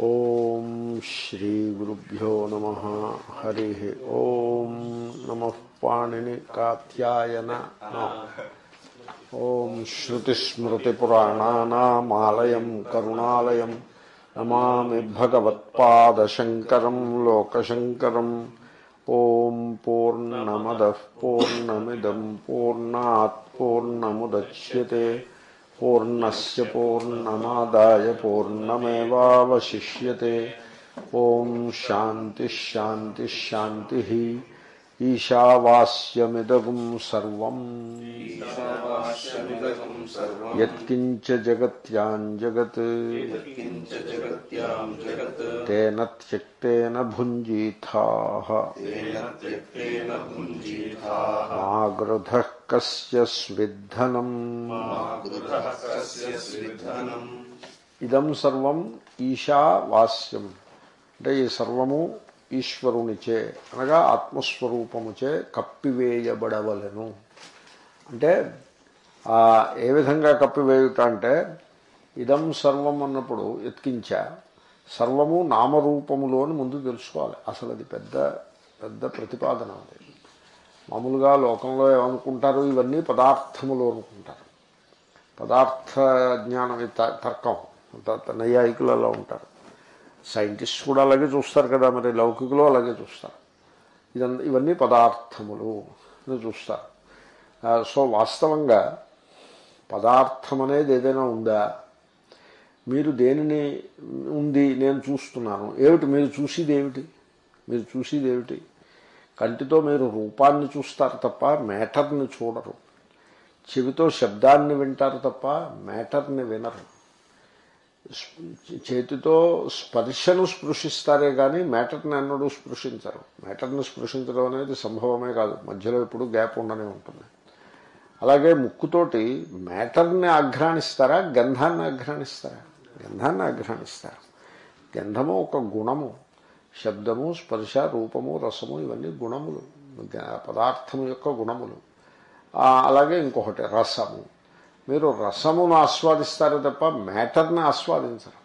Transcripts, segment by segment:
ఓం శ్రీ గురుభ్యో నమ. హరి ఓం నమ పాణిని కాత్యాయన ఓం శ్రుతిస్మృతిపురాణానామాలయం కరుణాలయం. నమామి భగవత్పాదశంకరం లోకశంకరం. ఓం పూర్ణమద పూర్ణమిదం పూర్ణాత్ పూర్ణముద్యతే. पूर्णस्य पूर्णमादाय पूर्णमेवावशिष्यते। ॐ शान्तिश्शान्तिश्शान्तिः ईशावास्यमिदगुम् सर्वम्। यत्किञ्च जगत्याञ्जगत् तेन त्यक्तेन भुञ्जीथाः। मागृधः కస్య స్విద్ధనం. ఇదం సర్వం ఈశావాస్యం అంటే ఈ సర్వము ఈశ్వరునిచే అనగా ఆత్మస్వరూపముచే కప్పివేయబడవలెను. అంటే ఏ విధంగా కప్పివేయుట అంటే ఇదం సర్వం అన్నప్పుడు ఎత్కించా సర్వము నామరూపములోని ముందు తెలుసుకోవాలి. అసలు అది పెద్ద పెద్ద ప్రతిపాదన అది. మామూలుగా లోకంలో ఏమనుకుంటారు? ఇవన్నీ పదార్థములు అనుకుంటారు. పదార్థ జ్ఞానం త- తర్కం నైయాయికులు అలా ఉంటారు. సైంటిస్ట్ కూడా అలాగే చూస్తారు కదా మరి లౌకికులు అలాగే చూస్తారు. ఇదంతా ఇవన్నీ పదార్థములు అని చూస్తారు. సో వాస్తవంగా పదార్థం అనేది ఏదైనా ఉందా? మీరు దేనిని ఉంది? నేను చూస్తున్నాను. ఏమిటి? మీరు చూసేది ఏమిటి? మీరు చూసేది ఏమిటి? కంటితో మీరు రూపాన్ని చూస్తారు తప్ప మ్యాటర్ని చూడరు. చెవితో శబ్దాన్ని వింటారు తప్ప మ్యాటర్ని వినరు. చేతితో స్పర్శను స్పృశిస్తారే కానీ మ్యాటర్ని అన్నడు స్పృశించరు. మ్యాటర్ని స్పృశించడం అనేది సంభవమే కాదు. మధ్యలో ఎప్పుడు గ్యాప్ ఉండనే ఉంటుంది. అలాగే ముక్కుతోటి మ్యాటర్ని ఆఘ్రాణిస్తారా? గంధాన్ని ఆఘ్రాణిస్తారా? గంధాన్ని ఆఘ్రాణిస్తారు. గంధము ఒక గుణము. శబ్దము స్పర్శ రూపము రసము ఇవన్నీ గుణములు. పదార్థము యొక్క గుణములు. అలాగే ఇంకొకటి రసము. మీరు రసమును ఆస్వాదిస్తారు తప్ప మ్యాటర్ని ఆస్వాదించరు.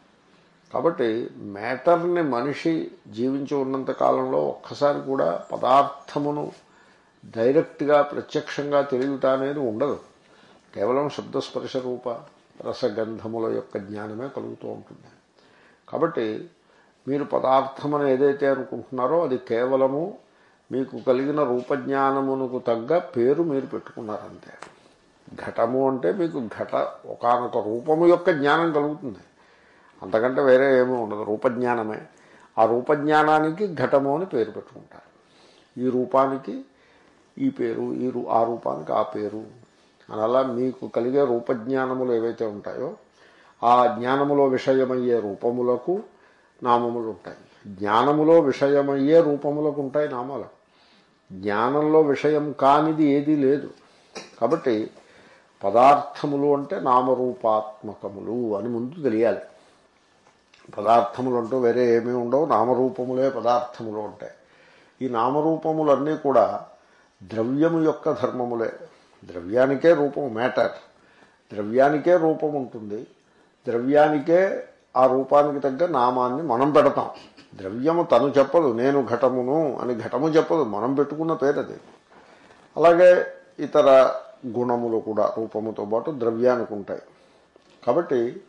కాబట్టి మ్యాటర్ని మనిషి జీవించి ఉన్నంత కాలంలో ఒక్కసారి కూడా పదార్థమును డైరెక్ట్గా ప్రత్యక్షంగా తెలియట అనేది ఉండదు. కేవలం శబ్దస్పర్శ రూప రసగంధముల యొక్క జ్ఞానమే కలుగుతూ ఉంటుంది. కాబట్టి మీరు పదార్థం అని ఏదైతే అనుకుంటున్నారో అది కేవలము మీకు కలిగిన రూపజ్ఞానమునకు తగ్గ పేరు మీరు పెట్టుకున్నారంతే. ఘటము అంటే మీకు ఘట ఒకనొక రూపము యొక్క జ్ఞానం కలుగుతుంది. అంతకంటే వేరే ఏమీ ఉండదు రూపజ్ఞానమే. ఆ రూపజ్ఞానానికి ఘటము అని పేరు పెట్టుకుంటారు. ఈ రూపానికి ఈ పేరు ఈ రూ ఆ రూపానికి ఆ పేరు. అని అలా మీకు కలిగే రూపజ్ఞానములు ఏవైతే ఉంటాయో ఆ జ్ఞానములో విషయమయ్యే రూపములకు నామములు ఉంటాయి. జ్ఞానములో విషయమయ్యే రూపములకు ఉంటాయి నామాలు. జ్ఞానంలో విషయం కానిది ఏదీ లేదు. కాబట్టి పదార్థములు అంటే నామరూపాత్మకములు అని ముందు తెలియాలి. పదార్థములు అంటూ వేరే ఏమీ ఉండవు నామరూపములే పదార్థములు ఉంటాయి. ఈ నామరూపములన్నీ కూడా ద్రవ్యము యొక్క ధర్మములే. ద్రవ్యానికే రూపం మ్యాటర్. ద్రవ్యానికే రూపం ఉంటుంది. ద్రవ్యానికే ఆ రూపానికి తగ్గ నామాన్ని మనం పెడతాం. ద్రవ్యము తను చెప్పదు నేను ఘటమును అని ఘటము చెప్పదు మనం పెట్టుకున్న పేరది అలాగే ఇతర గుణములు కూడా రూపముతో పాటు ద్రవ్యానికి ఉంటాయి. కాబట్టి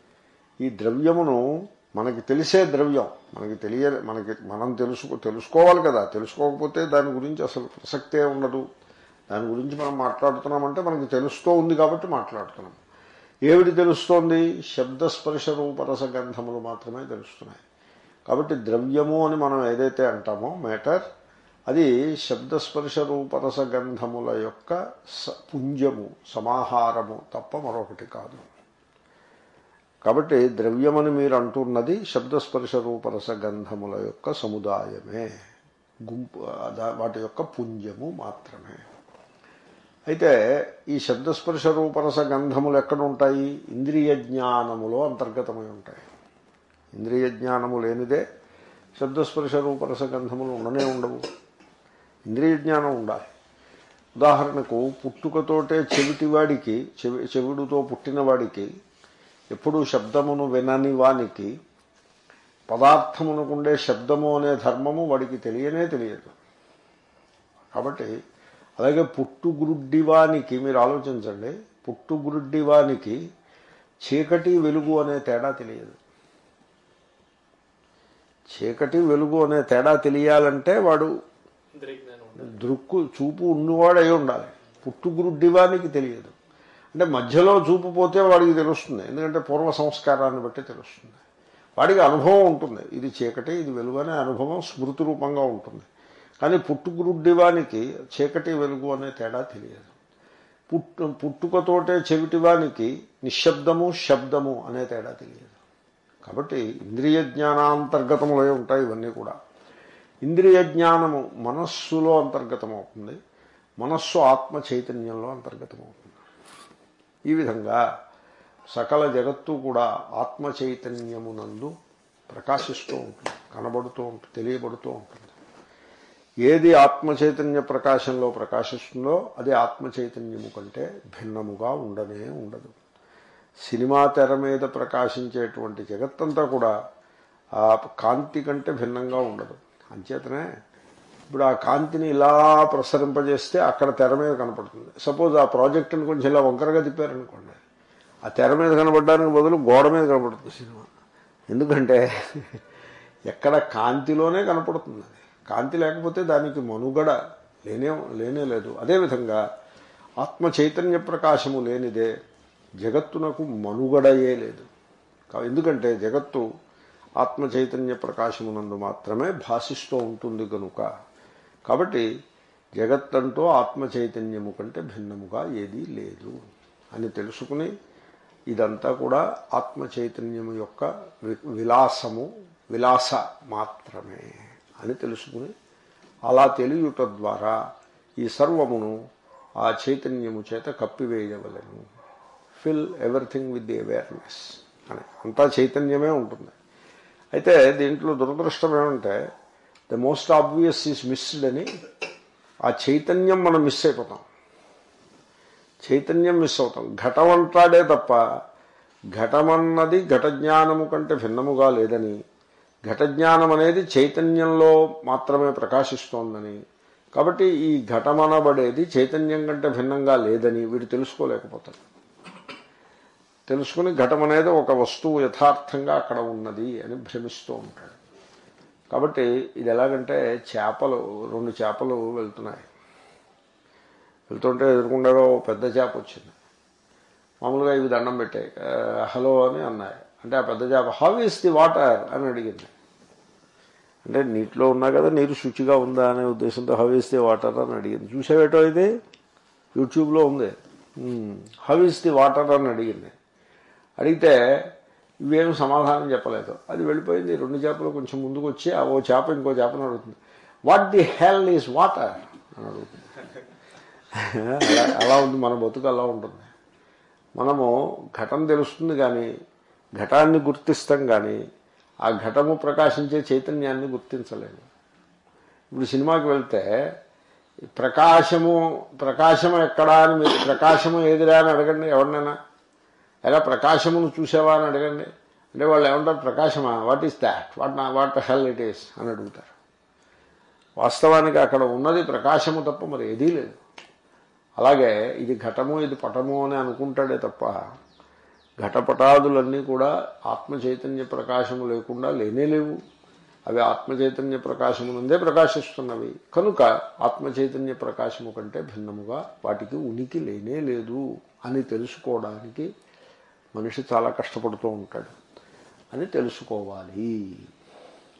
ఈ ద్రవ్యమును మనకి తెలిసే ద్రవ్యం మనకి తెలియ మనకి మనం తెలుసుకో తెలుసుకోవాలి కదా. తెలుసుకోకపోతే దాని గురించి అసలు ప్రసక్తే ఉండదు. దాని గురించి మనం మాట్లాడుతున్నామంటే మనకి తెలుస్తూ ఉంది కాబట్టి మాట్లాడుతున్నాం. ఏమిటి తెలుస్తోంది? శబ్దస్పర్శ రూపరస గంధములు మాత్రమే తెలుస్తున్నాయి. కాబట్టి ద్రవ్యము అని మనం ఏదైతే అంటామో మ్యాటర్ అది శబ్దస్పర్శ రూపరస గంధముల యొక్క స- పుంజము సమాహారము తప్ప మరొకటి కాదు. కాబట్టి ద్రవ్యమని మీరు అంటున్నది శబ్దస్పర్శ రూపరస గంధముల యొక్క సముదాయమే. గుంపు వాటి యొక్క పుంజము మాత్రమే. అయితే ఈ శబ్దస్పర్శ రూపరస గంధములు ఎక్కడ ఉంటాయి ఇంద్రియ జ్ఞానములో అంతర్గతమై ఉంటాయి. ఇంద్రియ జ్ఞానము లేనిదే శబ్దస్పర్శ రూపరస గంధములు ఉండనే ఉండవు. ఇంద్రియ జ్ఞానం ఉండాలి. ఉదాహరణకు పుట్టుకతోటే చెవిటివాడికి చెవి చెవిడుతో పుట్టినవాడికి ఎప్పుడు శబ్దమును వినని వానికి పదార్థమునకుండే శబ్దము అనే ధర్మము వాడికి తెలియనే తెలియదు. కాబట్టి అలాగే పుట్టుగురుడ్డివానికి మీరు ఆలోచించండి. పుట్టుగురుడ్డివానికి చీకటి వెలుగు అనే తేడా తెలియదు. చీకటి వెలుగు అనే తేడా తెలియాలంటే వాడు దృక్కు చూపు ఉన్నవాడు ఉండాలి. పుట్టుగురుడ్డివానికి తెలియదు. అంటే మధ్యలో చూపు పోతే వాడికి తెలుస్తుంది. ఎందుకంటే పూర్వ సంస్కారాన్ని బట్టి తెలుస్తుంది. వాడికి అనుభవం ఉంటుంది. ఇది చీకటి ఇది వెలుగు అనే అనుభవం స్మృతి రూపంగా ఉంటుంది. కానీ పుట్టుగురుడ్డివానికి చీకటి వెలుగు అనే తేడా తెలియదు. పుట్టు పుట్టుకతోటే చెవిటివానికి నిశ్శబ్దము శబ్దము అనే తేడా తెలియదు. కాబట్టి ఇంద్రియ జ్ఞానాంతర్గతములే ఉంటాయి ఇవన్నీ కూడా. ఇంద్రియ జ్ఞానము మనస్సులో అంతర్గతమవుతుంది. మనస్సు ఆత్మ చైతన్యంలో అంతర్గతమవుతుంది. ఈ విధంగా సకల జగత్తు కూడా ఆత్మ చైతన్యమునందు ప్రకాశిస్తూ ఉంటుంది కనబడుతూ ఉంటుంది తెలియబడుతూ ఉంటుంది. ఏది ఆత్మ చైతన్య ప్రకాశంలో ప్రకాశిస్తుందో అది ఆత్మ చైతన్యము కంటే భిన్నముగా ఉండనే ఉండదు. సినిమా తెర మీద ప్రకాశించేటువంటి జగత్తంతా కూడా ఆ కాంతి కంటే భిన్నంగా ఉండదు. అంచేతనే ఇప్పుడు ఆ కాంతిని ఇలా ప్రసరింపజేస్తే అక్కడ తెర మీద కనపడుతుంది. సపోజ్ ఆ ప్రాజెక్టుని కొంచెం ఇలా వంకరగా తిప్పారనుకోండి ఆ తెర మీద కనపడడానికి బదులు గోడ మీద కనపడుతుంది సినిమా. ఎందుకంటే ఎక్కడ కాంతిలోనే కనపడుతుంది అది. కాంతి లేకపోతే దానికి మనుగడ లేనే లేనే లేదు. అదేవిధంగా ఆత్మ చైతన్య ప్రకాశము లేనిదే జగత్తునకు మనుగడయే లేదు. ఎందుకంటే జగత్తు ఆత్మ చైతన్య ప్రకాశమునందు మాత్రమే భాషిస్తూ ఉంటుంది కనుక కాబట్టి జగత్తంటూ ఆత్మ చైతన్యము కంటే భిన్నముగా ఏదీ లేదు అని తెలుసుకుని ఇదంతా కూడా ఆత్మ చైతన్యము యొక్క వి- విలాసము విలాస మాత్రమే. అని తెలుసుకుని అలా తెలియుట ద్వారా ఈ సర్వమును ఆ చైతన్యము చేత కప్పివేయవలను. Fill everything with the awareness అని. అంతా చైతన్యమే ఉంటుంది. అయితే దీంట్లో దురదృష్టం ఏమంటే the most obvious is missed అని ఆ చైతన్యం మనం మిస్ అయిపోతాం. చైతన్యం మిస్ అవుతాం. ఘటం అంటాడే తప్ప ఘటమన్నది ఘట జ్ఞానము కంటే భిన్నముగా లేదని ఘటజ్ఞానం అనేది చైతన్యంలో మాత్రమే ప్రకాశిస్తోందని. కాబట్టి ఈ ఘటమనబడేది చైతన్యం కంటే భిన్నంగా లేదని వీడు తెలుసుకోలేకపోతాడు. తెలుసుకుని ఘటం అనేది ఒక వస్తువు యథార్థంగా అక్కడ ఉన్నది అని భ్రమిస్తూ ఉంటాడు. కాబట్టి ఇది ఎలాగంటే చేపలు రెండు చేపలు వెళ్తున్నాయి. వెళ్తుంటే ఎదురుకుండా ఓ పెద్ద చేప వచ్చింది. మామూలుగా ఇవి దండం పెట్టాయి. హలో అని అన్నాయి. అంటే ఆ పెద్ద చేప హౌ ఈస్ ది వాటర్ అని అడిగింది. అంటే నీటిలో ఉన్నా కదా నీరు శుచిగా ఉందా అనే ఉద్దేశంతో హౌ ఈస్ ది వాటర్ అని అడిగింది. చూసేవేటో ఇది? యూట్యూబ్లో ఉంది. హౌ ఈస్ ది వాటర్ అని అడిగింది. అడిగితే ఇవేం సమాధానం చెప్పలేదు. అది వెళ్ళిపోయింది. రెండు చేపలు కొంచెం ముందుకు వచ్చి ఆ ఓ చేప ఇంకో చేపను అడుగుతుంది. What the hell is water అని అడుగుతుంది. అలా అలా ఉంది. మన బతుకు అలా ఉంటుంది. మనము ఘటన తెలుస్తుంది కానీ ఘటాన్ని గుర్తిస్తాం కానీ ఆ ఘటము ప్రకాశించే చైతన్యాన్ని గుర్తించలేము. ఇప్పుడు సినిమాకి వెళ్తే ప్రకాశము ప్రకాశం ఎక్కడా అని మీరు ప్రకాశము ఏదిరా అని అడగండి ఎవరినైనా. ఎలా ప్రకాశమును చూసావా అని అడగండి. అంటే వాళ్ళు ఏమంటారు ప్రకాశమా? వాట్ ఈస్ దాట్ వాట్ నా వాట్ హెల్ ఇట్ ఈస్ అని అడుగుతారు. వాస్తవానికి అక్కడ ఉన్నది ప్రకాశము తప్ప మరి ఏదీ లేదు. అలాగే ఇది ఘటము ఇది పటము అని అనుకుంటాడే తప్ప ఘటపటాదులన్నీ కూడా ఆత్మ చైతన్య ప్రకాశము లేకుండా లేనే లేవు. అవి ఆత్మ చైతన్య ప్రకాశము నుండే ప్రకాశిస్తున్నవి. కనుక ఆత్మ చైతన్య ప్రకాశము కంటే భిన్నముగా వాటికి ఉనికి లేనే లేదు అని తెలుసుకోవడానికి మనిషి చాలా కష్టపడుతూ ఉంటాడు. అని తెలుసుకోవాలి.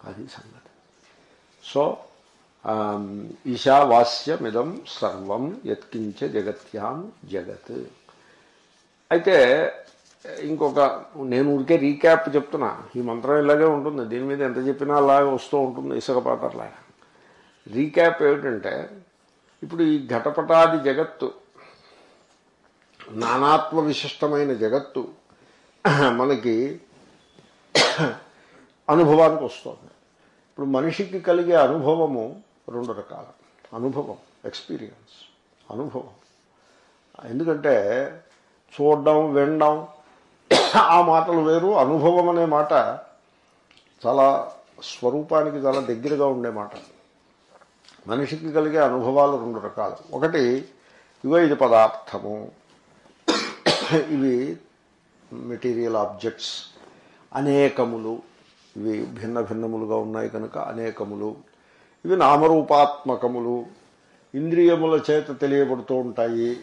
అది సంగతి. సో ఈశావాస్యమిదం సర్వం యత్కించ జగత్యాం జగత్. అయితే ఇంకొక నేను ఊరికే రీక్యాప్ చెప్తున్నా. ఈ మంత్రం ఇలాగే ఉంటుంది. దీని మీద ఎంత చెప్పినా అలాగే వస్తూ ఉంటుంది ఇసుకపాతర్లాగా. రీక్యాప్ ఏమిటంటే ఇప్పుడు ఈ ఘటపటాది జగత్తు నానాత్మ విశిష్టమైన జగత్తు మనకి అనుభవానికి వస్తుంది. ఇప్పుడు మనిషికి కలిగే అనుభవము రెండు రకాల. అనుభవం ఎక్స్పీరియన్స్ అనుభవం. ఎందుకంటే చూడడం వినడం ఆ మాటలు వేరు అనుభవం అనే మాట చాలా స్వరూపానికి చాలా దగ్గరగా ఉండే మాట. మనిషికి కలిగే అనుభవాలు రెండు రకాలు. ఒకటి ఇవో ఇది పదార్థము. ఇవి మెటీరియల్ ఆబ్జెక్ట్స్. అనేకములు. ఇవి భిన్న భిన్నములుగా ఉన్నాయి కనుక అనేకములు. ఇవి నామరూపాత్మకములు. ఇంద్రియముల చేత తెలియబడుతూ ఉంటాయి.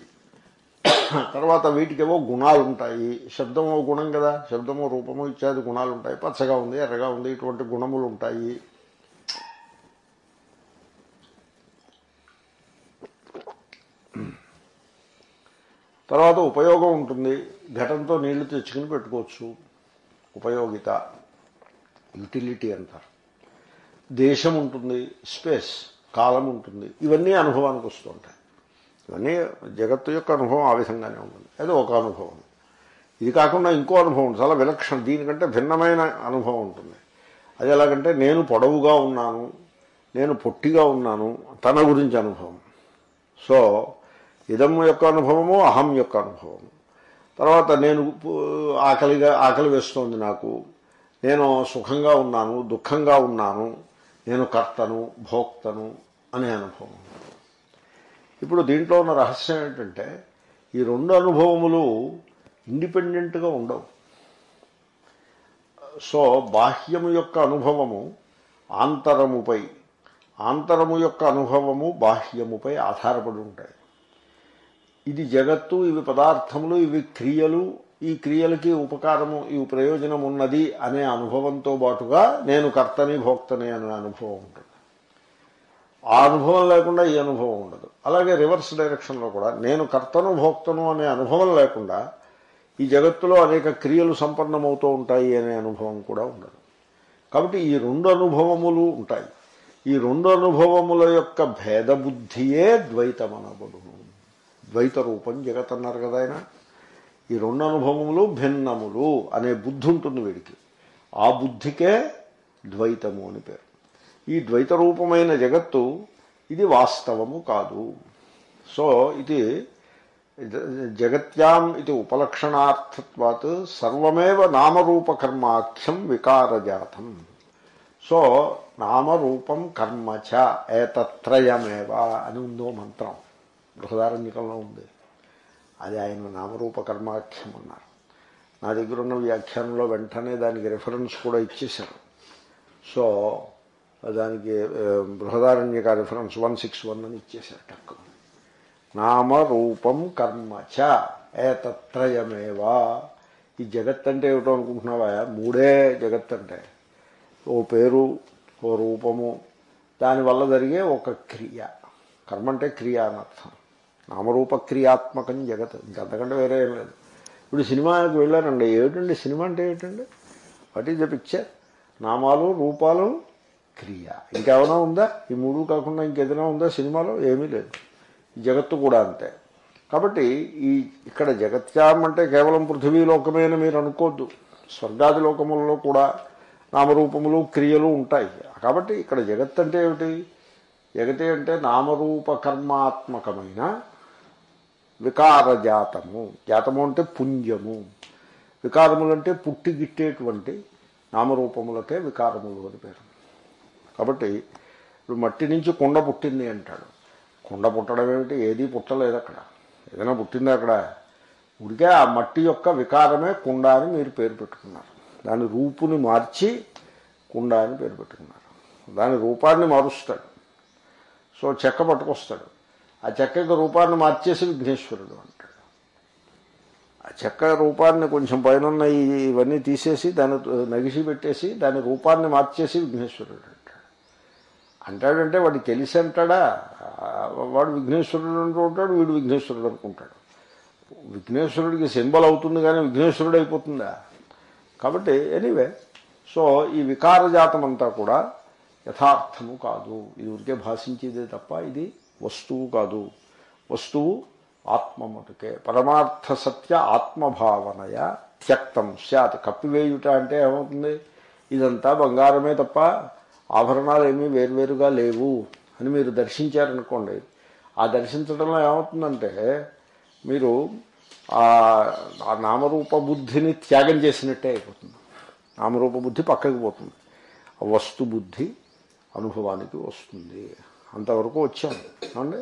తర్వాత వీటికేవో గుణాలు ఉంటాయి. శబ్దమో గుణం కదా. శబ్దము రూపము ఇత్యాది గుణాలు ఉంటాయి. పచ్చగా ఉంది ఎర్రగా ఉంది ఇటువంటి గుణములు ఉంటాయి. తర్వాత ఉపయోగం ఉంటుంది. ఘటంతో నీళ్ళు తెచ్చుకుని పెట్టుకోవచ్చు. ఉపయోగిత. యుటిలిటీ అంటారు. దేశం ఉంటుంది. స్పేస్ కాలం ఉంటుంది. ఇవన్నీ అనుభవానికి వస్తుంటాయి. ఇవన్నీ జగత్తు యొక్క అనుభవం ఆ విధంగానే ఉంటుంది. అది ఒక అనుభవం. ఇది కాకుండా ఇంకో అనుభవం చాలా విలక్షణ. దీనికంటే భిన్నమైన అనుభవం ఉంటుంది. అది ఎలాగంటే నేను పొడవుగా ఉన్నాను నేను పొట్టిగా ఉన్నాను తన గురించి అనుభవం. సో ఇదం యొక్క అనుభవము అహం యొక్క అనుభవము. తర్వాత నేను ఆకలిగా ఆకలి వేస్తోంది నాకు. నేను సుఖంగా ఉన్నాను దుఃఖంగా ఉన్నాను. నేను కర్తను భోక్తను అనే అనుభవం. ఇప్పుడు దీంట్లో ఉన్న రహస్యం ఏంటంటే ఈ రెండు అనుభవములు ఇండిపెండెంట్గా ఉండవు. సో బాహ్యము యొక్క అనుభవము ఆంతరముపై ఆంతరము యొక్క అనుభవము బాహ్యముపై ఆధారపడి ఉంటాయి. ఇది జగత్తు ఇవి పదార్థములు ఇవి క్రియలు ఈ క్రియలకి ఉపకారము ఈ ప్రయోజనం ఉన్నది అనే అనుభవంతో పాటుగా నేను కర్తని భోక్తని అనే అనుభవం ఉంటుంది. ఆ అనుభవం లేకుండా ఈ అనుభవం ఉండదు. అలాగే రివర్స్ డైరెక్షన్లో కూడా నేను కర్తను భోక్తను అనే అనుభవం లేకుండా ఈ జగత్తులో అనేక క్రియలు సంపన్నమవుతూ ఉంటాయి అనే అనుభవం కూడా ఉండదు. కాబట్టి ఈ రెండు అనుభవములు ఉంటాయి. ఈ రెండు అనుభవముల యొక్క భేద బుద్ధియే ద్వైతమనబడును. ద్వైత రూపం జగత్ అన్నారు కదా ఆయన. ఈ రెండు అనుభవములు భిన్నములు అనే బుద్ధి ఉంటుంది వీడికి. ఆ బుద్ధికే ద్వైతము అని పేరు. ఈ ద్వైత రూపమైన జగత్తు ఇది వాస్తవము కాదు. సో ఇది జగత్యాం ఇది ఉపలక్షణార్థత్వాత్ సర్వమేవ నామరూపకర్మాఖ్యం వికారజాతం. సో నామరూపం కర్మ చ ఏతత్రయమేవ అని ఉందో మంత్రం. బృహదారణ్యకంలో ఉంది. అది ఆయన నామరూప కర్మాఖ్యం అన్నారు. నా దగ్గర ఉన్న వ్యాఖ్యానంలో వెంటనే దానికి రిఫరెన్స్ కూడా ఇచ్చేశారు. సో దానికి Brihadaranyaka reference one six one అని ఇచ్చేశారు టక్కు నామరూపం కర్మ చ ఏతత్రయమేవా. ఈ జగత్ అంటే ఏమిటో అనుకుంటున్నావా? మూడే జగత్ అంటే. ఓ పేరు ఓ రూపము దానివల్ల జరిగే ఒక క్రియ. కర్మ అంటే క్రియ అని అర్థం. నామరూప క్రియాత్మకం జగత్ ఇంకంతకంటే వేరే ఏం లేదు. ఇప్పుడు సినిమాకి వెళ్ళారండి ఏమిటండి సినిమా అంటే ఏమిటండి? What is the picture? నామాలు రూపాలు క్రియ. ఇంకేమైనా ఉందా? ఈ మూడు కాకుండా ఇంకేదైనా ఉందా సినిమాలో? ఏమీ లేదు. జగత్తు కూడా అంతే. కాబట్టి ఈ ఇక్కడ జగత్యాం అంటే కేవలం పృథివీ లోకమే మీరు అనుకోవద్దు స్వర్గాది లోకములలో కూడా నామరూపములు క్రియలు ఉంటాయి. కాబట్టి ఇక్కడ జగత్ అంటే ఏమిటి? జగతి అంటే నామరూప కర్మాత్మకమైన వికార జాతము. జాతము అంటే పుణ్యము. వికారములు అంటే నామరూపములకే వికారములు అని పేరు. కాబట్టి ఇప్పుడు మట్టి నుంచి కుండ పుట్టింది అంటాడు. కుండ పుట్టడం ఏమిటి? ఏదీ పుట్టలేదు అక్కడ. ఏదైనా పుట్టింది అక్కడ? ఉడికే ఆ మట్టి యొక్క వికారమే కుండ అని మీరు పేరు పెట్టుకున్నారు. దాని రూపుని మార్చి కుండ అని పేరు పెట్టుకున్నారు. దాని రూపాన్ని మారుస్తాడు. సో చెక్క పట్టుకొస్తాడు. ఆ చెక్క యొక్క రూపాన్ని మార్చేసి విఘ్నేశ్వరుడు అంటాడు. ఆ చెక్క రూపాన్ని కొంచెం పైన ఇవన్నీ తీసేసి దాన్ని నగిసి పెట్టేసి దాని రూపాన్ని మార్చేసి విఘ్నేశ్వరుడు అంటాడు. అంటాడంటే వాడికి తెలిసి అంటాడా? వాడు విఘ్నేశ్వరుడు అంటూ ఉంటాడు వీడు విఘ్నేశ్వరుడు అనుకుంటాడు. విఘ్నేశ్వరుడికి సింబల్ అవుతుంది కానీ విఘ్నేశ్వరుడు అయిపోతుందా? కాబట్టి ఎనీవే సో ఈ వికారజాతం అంతా కూడా యథార్థము కాదు. ఇది ఊరికే భాషించేదే తప్ప ఇది వస్తువు కాదు. వస్తువు ఆత్మ మటుకే పరమార్థ సత్య ఆత్మభావనయ త్యక్తం. సత్ కప్పివేయుట అంటే ఏమవుతుంది? ఇదంతా బంగారమే తప్ప ఆభరణాలు ఏమీ వేరువేరుగా లేవు అని మీరు దర్శించారనుకోండి. ఆ దర్శించడంలో ఏమవుతుందంటే మీరు ఆ నామరూప బుద్ధిని త్యాగం చేసినట్టే అయిపోతుంది. నామరూప బుద్ధి పక్కకి పోతుంది. ఆ వస్తు బుద్ధి అనుభవానికి వస్తుంది. అంతవరకు వచ్చాం. అండి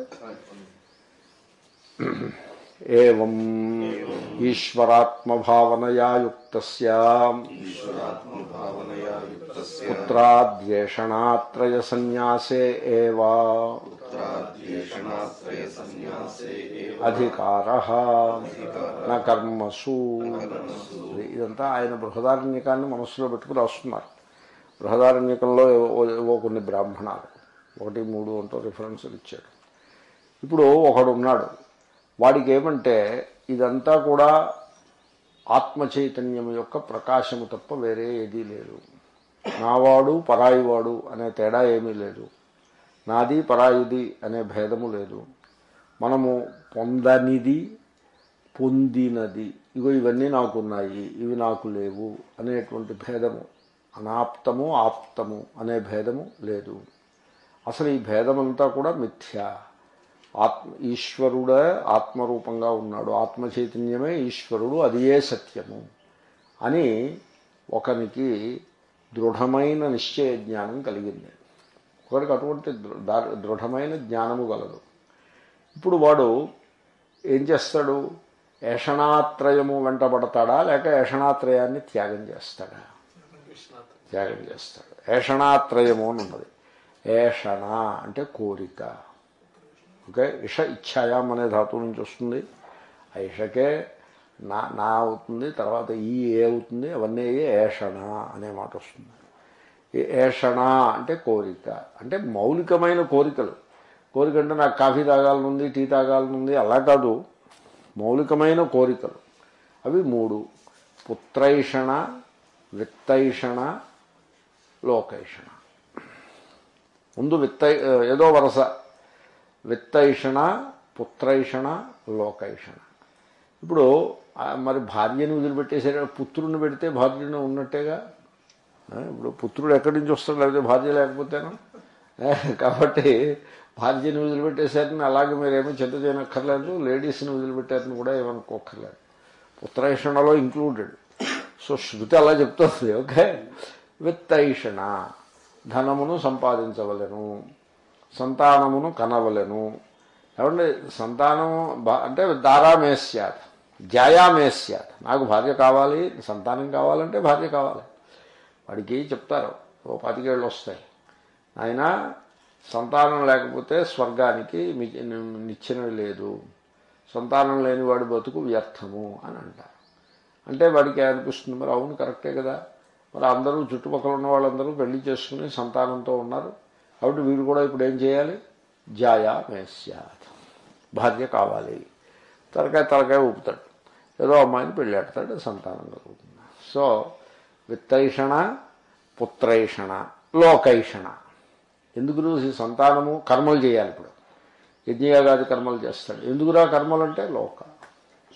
ఏం ఈశ్వరాత్మభావనయా యుక్త పుత్రాద్వేషణాత్రయ సన్యాసే ఏవా పుత్రాద్వేషణాశ్రయ అధికార నా కర్మసు ఇదంతా ఆయన బృహదారణ్యకాన్ని మనస్సులో పెట్టుకుని రాస్తున్నారు. బృహదారణ్యకంలో ఏవో కొన్ని బ్రాహ్మణాలు. ఒకటి మూడు అంటూ రిఫరెన్స్లు ఇచ్చాడు ఇప్పుడు ఒకడు ఉన్నాడు వాడికి ఏమంటే ఇదంతా కూడా ఆత్మ చైతన్యం యొక్క ప్రకాశము తప్ప వేరే ఏదీ లేదు. నావాడు పరాయివాడు అనే తేడా ఏమీ లేదు. నాది పరాయిది అనే భేదము లేదు. మనము పొందనిది పొందినది. ఇగో ఇవన్నీ నాకున్నాయి ఇవి నాకు లేవు అనేటువంటి భేదము. అనాప్తము ఆప్తము అనే భేదము లేదు. అసలు ఈ భేదమంతా కూడా మిథ్య. ఆత్మ ఈశ్వరుడే ఆత్మరూపంగా ఉన్నాడు. ఆత్మ చైతన్యమే ఈశ్వరుడు అది ఏ సత్యము అని ఒకనికి దృఢమైన నిశ్చయ జ్ఞానం కలిగింది. ఒకరికి అటువంటి దృ- దృఢమైన జ్ఞానము గలదు. ఇప్పుడు వాడు ఏం చేస్తాడు? ఏషణాత్రయము వెంటబడతాడా? లేక ఏషణాత్రయాన్ని త్యాగం చేస్తాడా? త్యాగం చేస్తాడు. ఏషణాత్రయము అని ఉన్నది. ఏషణ అంటే కోరిక. ఓకే? ఇష ఇచ్ఛాయాం అనే ధాతువు నుంచి వస్తుంది. ఆ ఇషకే నా నా అవుతుంది తర్వాత ఈ ఏ అవుతుంది అవన్నీ ఏషణ అనే మాట వస్తుంది. ఈ ఏషణ అంటే కోరిక. అంటే మౌలికమైన కోరికలు. కోరిక అంటే నాకు కాఫీ తాగాలనుంది టీ తాగాలనుంది అలా కాదు. మౌలికమైన కోరికలు. అవి మూడు. పుత్రైషణ విత్తైషణ లోకైషణ. ముందు విత్తై ఏదో వరస. విత్తైషణ పుత్రైషణ లోకైషణ. ఇప్పుడు మరి భార్యని వదిలిపెట్టేసరి పుత్రుని పెడితే భార్యను ఉన్నట్టేగా? ఇప్పుడు పుత్రుడు ఎక్కడి నుంచి వస్తాడు లేకపోతే భార్య లేకపోతేను? కాబట్టి భార్యని వదిలిపెట్టేసరిని అలాగే మీరేమీ చింత చేయనక్కర్లేదు లేడీస్ని వదిలిపెట్టారని కూడా ఏమనుకోక్కర్లేదు. పుత్రైషణలో ఇంక్లూడెడ్. సో శృతి అలా చెప్తుంది ఓకే? విత్తైషణ ధనమును సంపాదించవలను. సంతానమును కనవలను. ఏమంటే సంతానము బా- అంటే దారామేస్యాత్ జాయామేస్యాత్ నాకు భార్య కావాలి సంతానం కావాలంటే భార్య కావాలి. వాడికి చెప్తారు? ఓ పాతికేళ్ళు వస్తాయి. ఆయన సంతానం లేకపోతే స్వర్గానికి మీ- నిచ్చెన లేదు. సంతానం లేని వాడి బతుకు వ్యర్థము అని అంటారు. అంటే వాడికి అనిపిస్తుంది మరి అవును కరెక్టే కదా. మరి అందరూ చుట్టుపక్కల ఉన్న వాళ్ళందరూ పెళ్ళి చేసుకుని సంతానంతో ఉన్నారు. కాబట్టి వీరు కూడా ఇప్పుడు ఏం చేయాలి? జాయా మేస్యాత్ భార్య కావాలి. తలకాయ తలకాయ ఊపుతాడు. ఏదో అమ్మాయిని పెళ్ళాడతాడు సంతానం కలుగుతుంది. సో విత్తైషణ పుత్రైషణ లోకైషణ. ఎందుకు ఈ సంతానము? కర్మలు చేయాలి ఇప్పుడు. యజ్ఞయాగాది కర్మలు చేస్తాడు. ఎందుకురా కర్మలు అంటే లోక.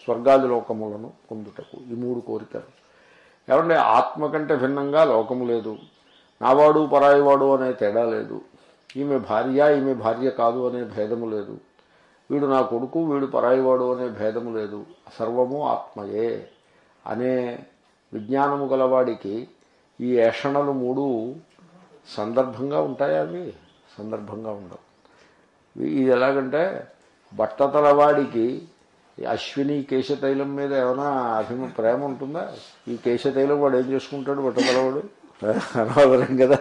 స్వర్గాది లోకములను పొందుటకు ఈ మూడు కోరికలు. ఏమంటే ఆత్మ కంటే భిన్నంగా లోకము లేదు. నావాడు పరాయివాడు అనే తేడా లేదు. ఈమె భార్య ఈమె భార్య కాదు అనే భేదము లేదు. వీడు నా కొడుకు వీడు పరాయివాడు అనే భేదము లేదు. సర్వము ఆత్మయే అనే విజ్ఞానము గలవాడికి ఈ ఏషణలు మూడు సందర్భంగా ఉంటాయా అవి? సందర్భంగా ఉండవు. ఇది ఎలాగంటే బట్టతలవాడికి అశ్విని కేశతైలం మీద ఏమైనా అభిమ ప్రేమ ఉంటుందా? ఈ కేశతైలం వాడు ఏం చేసుకుంటాడు? బట్టతలవాడు అనవసరం కదా.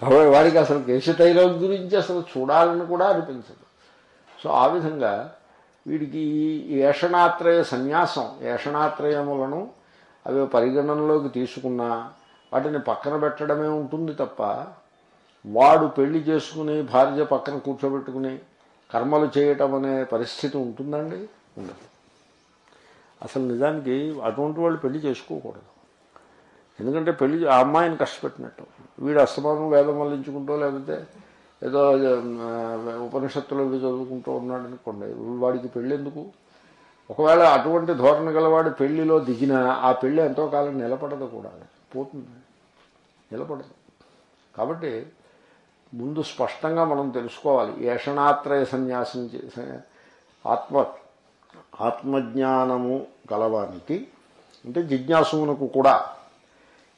కాబట్టి వాడికి అసలు కేశతైలం గురించి అసలు చూడాలని కూడా అనిపించదు. సో ఆ విధంగా వీడికి ఏషణాత్రయ సన్యాసం ఏషణాత్రయములను అవి పరిగణనలోకి తీసుకున్నా వాటిని పక్కన పెట్టడమే ఉంటుంది తప్ప వాడు పెళ్ళి చేసుకుని భార్య పక్కన కూర్చోబెట్టుకుని కర్మలు చేయటం అనే పరిస్థితి ఉంటుందండి? ఉండదు. అసలు నిజానికి అటువంటి వాళ్ళు పెళ్ళి చేసుకోకూడదు. ఎందుకంటే పెళ్ళి ఆ అమ్మాయిని కష్టపెట్టినట్టు. వీడు అస్తమానం వేదం వల్లించుకుంటూ లేకపోతే ఏదో ఉపనిషత్తులో ఉపనిషత్తులు ఇవి చదువుకుంటూ ఉన్నాడు అనుకోండి. వాడికి పెళ్ళి ఎందుకు ఒకవేళ అటువంటి ధోరణి గలవాడు పెళ్ళిలో దిగినా ఆ పెళ్ళి ఎంతో కాలం నిలబడదు కూడా. పోతుంది. నిలబడదు. కాబట్టి ముందు స్పష్టంగా మనం తెలుసుకోవాలి. ఏషణాత్రయ సన్యాసం చేసే ఆత్మ ఆత్మజ్ఞానము గలవానికి అంటే జిజ్ఞాసువునకు కూడా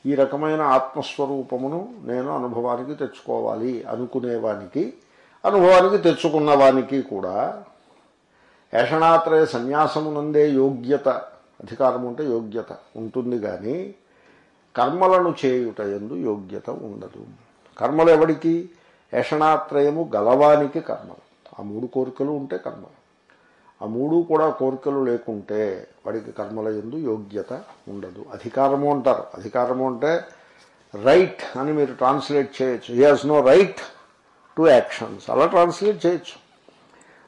ఈ రకమైన ఆత్మస్వరూపమును నేను అనుభవానికి తెచ్చుకోవాలి అనుకునేవానికి అనుభవానికి తెచ్చుకున్నవానికి కూడా ఏషణాత్రయ సన్యాసమునందే యోగ్యత అధికారం ఉంటే యోగ్యత ఉంటుంది కానీ కర్మలను చేయుట ఎందు యోగ్యత ఉండదు. కర్మలు ఎవడికి? ఏషణాత్రయము గలవానికి కర్మలు. ఆ మూడు కోరికలు ఉంటే కర్మలు. ఆ మూడు కూడా కోరికలు లేకుంటే వాడికి కర్మల ఎందు యోగ్యత ఉండదు. అధికారము అంటారు. అధికారము అంటే రైట్ అని మీరు ట్రాన్స్లేట్ చేయొచ్చు. He has no right to actions అలా ట్రాన్స్లేట్ చేయొచ్చు.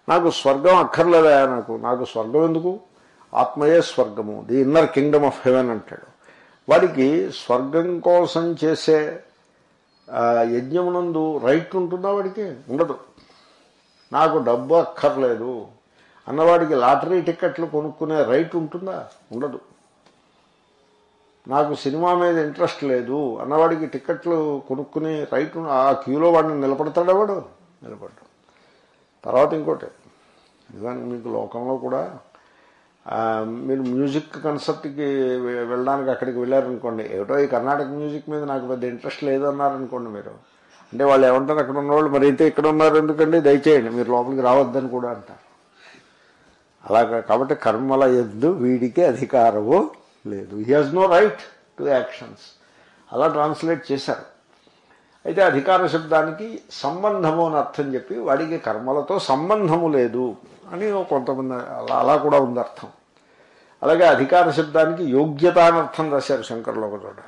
నాకు స్వర్గం అక్కర్లేదా నాకు? నాకు స్వర్గం ఎందుకు? ఆత్మయే స్వర్గము. The inner kingdom of heaven అంటాడు. వాడికి స్వర్గం కోసం చేసే యజ్ఞమునందు రైట్ ఉంటుందా వాడికి? ఉండదు. నాకు డబ్బు అక్కర్లేదు. అన్నవాడికి లాటరీ టికెట్లు కొనుక్కునే రైట్ ఉంటుందా? ఉండదు. నాకు సినిమా మీద ఇంట్రెస్ట్ లేదు. అన్నవాడికి టికెట్లు కొనుక్కునే రైట్ ఆ క్యూలో వాడిని నిలబడతాడా వాడు? నిలబడ్డు. తర్వాత ఇంకోటి. ఇదిగోండి మీకు లోకంలో కూడా మీరు మ్యూజిక్ కన్సర్ట్కి వెళ్ళడానికి అక్కడికి వెళ్ళారనుకోండి ఏమిటో ఈ కర్ణాటక మ్యూజిక్ మీద నాకు పెద్ద ఇంట్రెస్ట్ లేదు అన్నారనుకోండి మీరు. అంటే వాళ్ళు ఏమంటారు అక్కడ ఉన్నవాళ్ళు మరి అయితే ఇక్కడ ఉన్నారు ఎందుకండి? దయచేయండి మీరు లోపలికి రావద్దని కూడా అంటారు. అలాగా కాబట్టి కర్మల ఎద్దు వీడికి అధికారము లేదు. He has no right to actions అలా ట్రాన్స్లేట్ చేశారు. అయితే అధికార శబ్దానికి సంబంధము అని అర్థం చెప్పి వాడికి కర్మలతో సంబంధము లేదు అని ఓ కొంతమంది అలా అలా కూడా ఉంది అర్థం. అలాగే అధికార శబ్దానికి యోగ్యత అని అర్థం రాశారు శంకర్లో ఒక చోట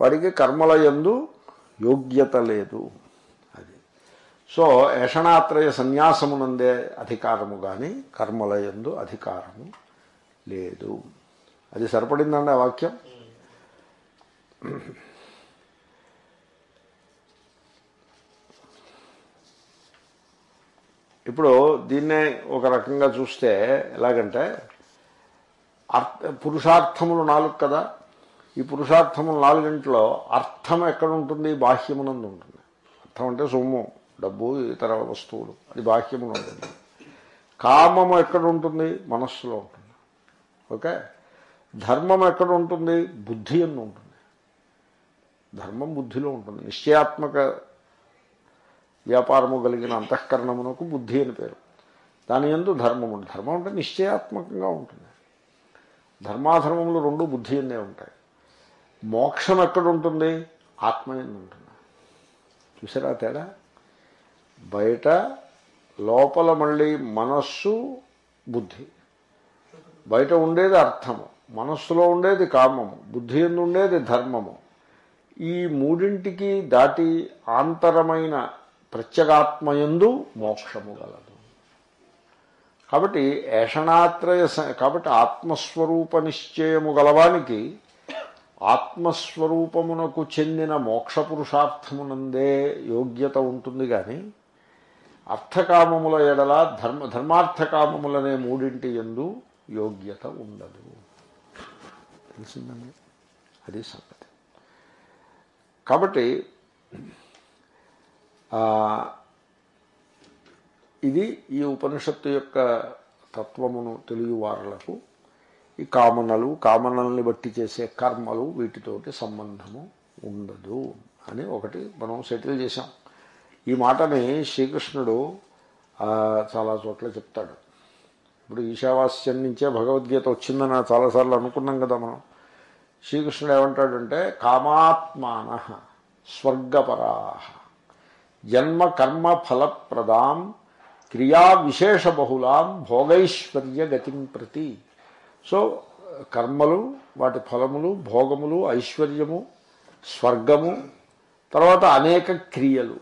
వాడికి కర్మల యందు యోగ్యత లేదు. సో ఏషణాత్రయ సన్యాసమునందే అధికారము కానీ కర్మల యందు అధికారము లేదు. అది సరిపడిందండి ఆ వాక్యం? ఇప్పుడు దీన్నే ఒక రకంగా చూస్తే ఎలాగంటే అర్థ పురుషార్థములు నాలుగు కదా? ఈ పురుషార్థములు నాలుగింట్లో అర్థం ఎక్కడ ఉంటుంది బాహ్యమునందు ఉంటుంది. అర్థం అంటే సొమ్ము. డబ్బు ఇతర వస్తువులు. అది బాహ్యములు ఉంటుంది. కామము ఎక్కడ ఉంటుంది మనస్సులో ఉంటుంది. ఓకే? ధర్మం ఎక్కడ ఉంటుంది బుద్ధి అని ఉంటుంది. ధర్మం బుద్ధిలో ఉంటుంది. నిశ్చయాత్మక వ్యాపారము కలిగిన అంతఃకరణమునకు బుద్ధి అని పేరు. దాని ఎందు ధర్మం ఉంటుంది ధర్మం అంటే నిశ్చయాత్మకంగా ఉంటుంది. ధర్మాధర్మములు రెండు బుద్ధి ఎందే ఉంటాయి. మోక్షం ఎక్కడ ఉంటుంది ఆత్మ ఎందు ఉంటుంది. చూసారా తేడా? బయట లోపల మళ్ళీ మనస్సు బుద్ధి. బయట ఉండేది అర్థము. మనస్సులో ఉండేది కామము. బుద్ధి ఎందు ఉండేది ధర్మము. ఈ మూడింటికి దాటి ఆంతరమైన ప్రత్యేగాత్మయందు మోక్షము గలదు. కాబట్టి ఏషణాత్రయ స- కాబట్టి ఆత్మస్వరూప నిశ్చయము గలవానికి ఆత్మస్వరూపమునకు చెందిన మోక్ష పురుషార్థమునందే యోగ్యత ఉంటుంది కానీ అర్థకామముల ఎడల ధర్మ ధర్మార్థకామములనే మూడింటి ఎందు యోగ్యత ఉండదు. తెలిసిందండి? అది సంగతి. కాబట్టి ఇది ఈ ఉపనిషత్తు యొక్క తత్వమును తెలియవారులకు ఈ కామనలు కామనల్ని బట్టి చేసే కర్మలు వీటితోటి సంబంధము ఉండదు అని ఒకటి మనం సెటిల్ చేశాం. ఈ మాటని శ్రీకృష్ణుడు చాలా చోట్ల చెప్తాడు. ఇప్పుడు ఈశావాస్యం నుంచే భగవద్గీత వచ్చిందని చాలాసార్లు అనుకున్నాం కదా మనం. శ్రీకృష్ణుడు ఏమంటాడంటే కామాత్మాన స్వర్గపరా జన్మ కర్మ ఫలప్రదాం క్రియా విశేష బహుళాం భోగైశ్వర్య గతిం ప్రతి. సో కర్మలు వాటి ఫలములు భోగములు ఐశ్వర్యము స్వర్గము తర్వాత అనేక క్రియలు.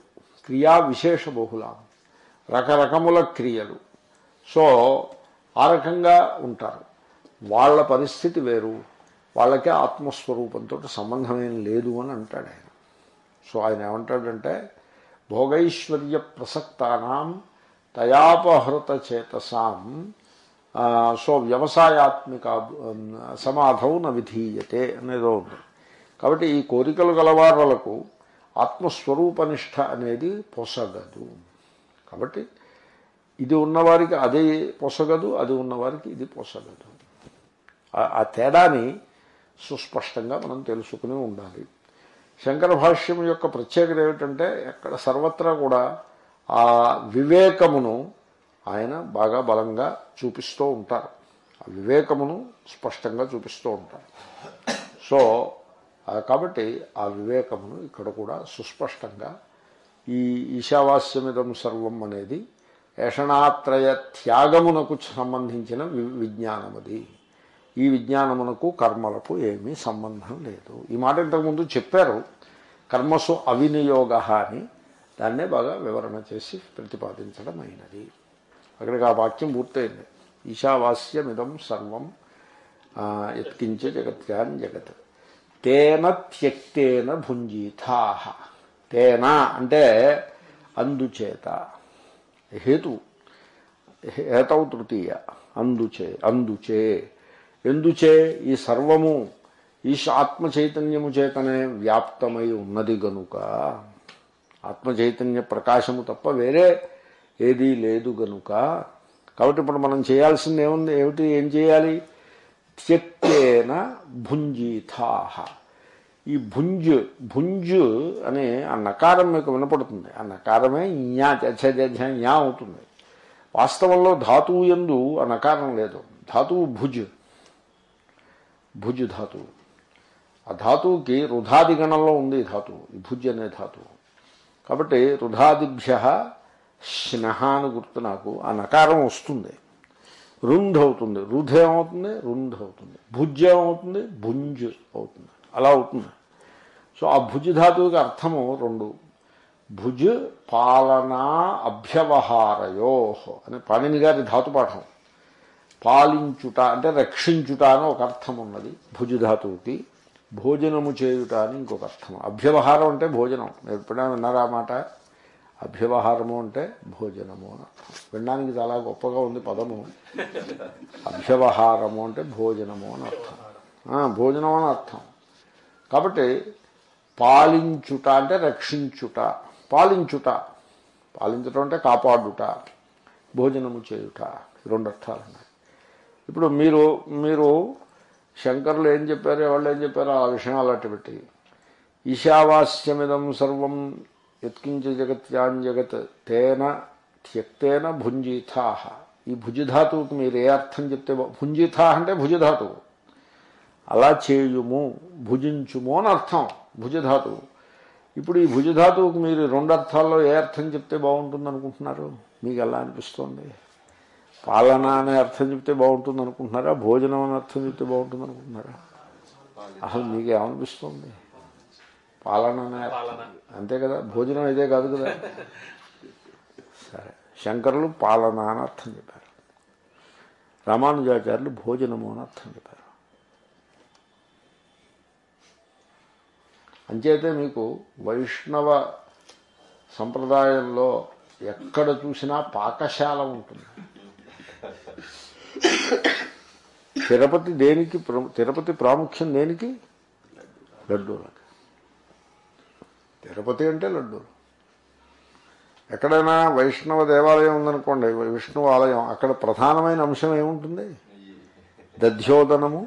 క్రియా విశేష బహుళాం రకరకముల క్రియలు. సో ఆ రకంగా ఉంటారు. వాళ్ళ పరిస్థితి వేరు. వాళ్ళకే ఆత్మస్వరూపంతో సంబంధమేం లేదు అని అంటాడు ఆయన. సో ఆయన ఏమంటాడంటే భోగైశ్వర్య ప్రసక్తానాం తయాపహృత చేతసాం సో వ్యవసాయాత్మిక సమాధౌ న విధీయతే అనేదో ఉంది. కాబట్టి ఈ కోరికలు గలవారులకు ఆత్మస్వరూపనిష్ట అనేది పొసగదు. కాబట్టి ఇది ఉన్నవారికి అదే పొసగదు అది ఉన్నవారికి ఇది పొసగదు. ఆ- తేడాని సుస్పష్టంగా మనం తెలుసుకుని ఉండాలి. శంకర భాష్యం యొక్క ప్రత్యేకత ఏమిటంటే ఎక్కడ సర్వత్రా కూడా ఆ వివేకమును ఆయన బాగా బలంగా చూపిస్తూ ఉంటారు. ఆ వివేకమును స్పష్టంగా చూపిస్తూ ఉంటారు. సో కాబట్టి ఆ వివేకమును ఇక్కడ కూడా సుస్పష్టంగా ఈ ఈశావాస్యమిదం సర్వం అనేది ఏషణాత్రయ త్యాగమునకు సంబంధించిన వి- ఈ విజ్ఞానమునకు కర్మలకు ఏమీ సంబంధం లేదు. ఈ మాట ఇంతకుముందు చెప్పారు. కర్మసు అవినియోగ అని. దాన్నే బాగా వివరణ చేసి ప్రతిపాదించడం అయినది. అక్కడికి ఆ వాక్యం పూర్తయింది. ఈశావాస్యమిదం సర్వం ఎత్కించే జగత్యాన్ జగత్. తేన త్యక్తేన భుంజీథా తేన అంటే అందుచేత. హేతు. హేతవు తృతీయ. అందుచే అందుచే. ఎందుచే? ఈ సర్వము ఈ ఆత్మ చైతన్యము చేతనే వ్యాప్తమై ఉన్నది గనుక. ఆత్మ చైతన్య ప్రకాశము తప్ప వేరే ఏదీ లేదు గనుక. కాబట్టి ఇప్పుడు మనం చేయాల్సింది ఏముంది? ఏమిటి? ఏం చేయాలి? త్యక్తేన భుంజీథాహ. ఈ భుంజ్ భుంజ్ అనే ఆ నకారం మీకు వినపడుతుంది. ఆ నకారమే జ్ఞా చ జ్ఞా అవుతుంది. వాస్తవంలో ధాతువు ఎందు ఆ నకారం లేదు. ధాతువు భుజ్. భుజ్ ధాతువు. ఆ ధాతువుకి రుధాది గణంలో ఉంది ధాతువు. ఈ భుజ్ అనే ధాతువు. కాబట్టి రుధాదిభ్య స్నహ అని గుర్తు నాకు. ఆ నకారం వస్తుంది. రుంధ్ అవుతుంది రుధ్ ఏమవుతుంది రుంధ్ అవుతుంది భుజ్ ఏమవుతుంది భుంజ్ అవుతుంది. అలా అవుతుంది. సో ఆ భుజ్ ధాతువుకి అర్థము రెండు. భుజ్ పాలనా అభ్యవహారయో అని పాణిని గారి ధాతుపాఠం పాలించుట అంటే రక్షించుట అని ఒక అర్థం ఉన్నది భుజ్ ధాతువుకి. భోజనము చేయుట అని ఇంకొక అర్థం. అభ్యవహారం అంటే భోజనం. ఎప్పుడైనా విన్నారా మాట? అభ్యవహారము అంటే భోజనము అని వినడానికి చాలా గొప్పగా ఉంది పదము. అభ్యవహారము అంటే భోజనము అని అర్థం. భోజనం అని అర్థం. కాబట్టి పాలించుట అంటే రక్షించుట. పాలించుట. పాలించటం అంటే కాపాడుట. భోజనము చేయుట. రెండు అర్థాలు ఉన్నాయి. ఇప్పుడు మీరు మీరు శంకరులు ఏం చెప్పారు? వాళ్ళు ఏం చెప్పారో? ఆ విషయం అలాంటి పెట్టి. ఈశావాస్యమిదం సర్వం యత్కించ జగత్యాన్ జగత్ తేన త్యక్తేన భుంజీథాహ ఈ భుజధాతువుకి మీరు ఏ అర్థం చెప్తే బా- భుంజీథా అంటే భుజధాతువు. అలా చేయుము భుజించుము అని అర్థం భుజధాతువు. ఇప్పుడు ఈ భుజధాతువుకు మీరు రెండు అర్థాల్లో ఏ అర్థం చెప్తే బాగుంటుంది అనుకుంటున్నారు మీకు ఎలా అనిపిస్తుంది? పాలన అనే అర్థం చెప్తే బాగుంటుంది అనుకుంటున్నారా భోజనం అనే అర్థం చెప్తే బాగుంటుంది అనుకుంటున్నారా అసలు మీకు ఏమనిపిస్తుంది? పాలన. అంతే కదా భోజనం ఇదే కాదు కదా. సరే శంకరులు పాలన అని అర్థం చెప్పారు. రామానుజాచార్యులు భోజనము అని అర్థం చెప్పారు. అంచేతే మీకు వైష్ణవ సంప్రదాయంలో ఎక్కడ చూసినా పాకశాల ఉంటుంది. తిరుపతి దేనికి తిరుపతి ప్రాముఖ్యం దేనికి? లడ్డూలకి. తిరుపతి అంటే లడ్డూలు ఎక్కడైనా వైష్ణవ దేవాలయం ఉందనుకోండి విష్ణు ఆలయం అక్కడ ప్రధానమైన అంశం ఏముంటుంది? దధ్యోదనము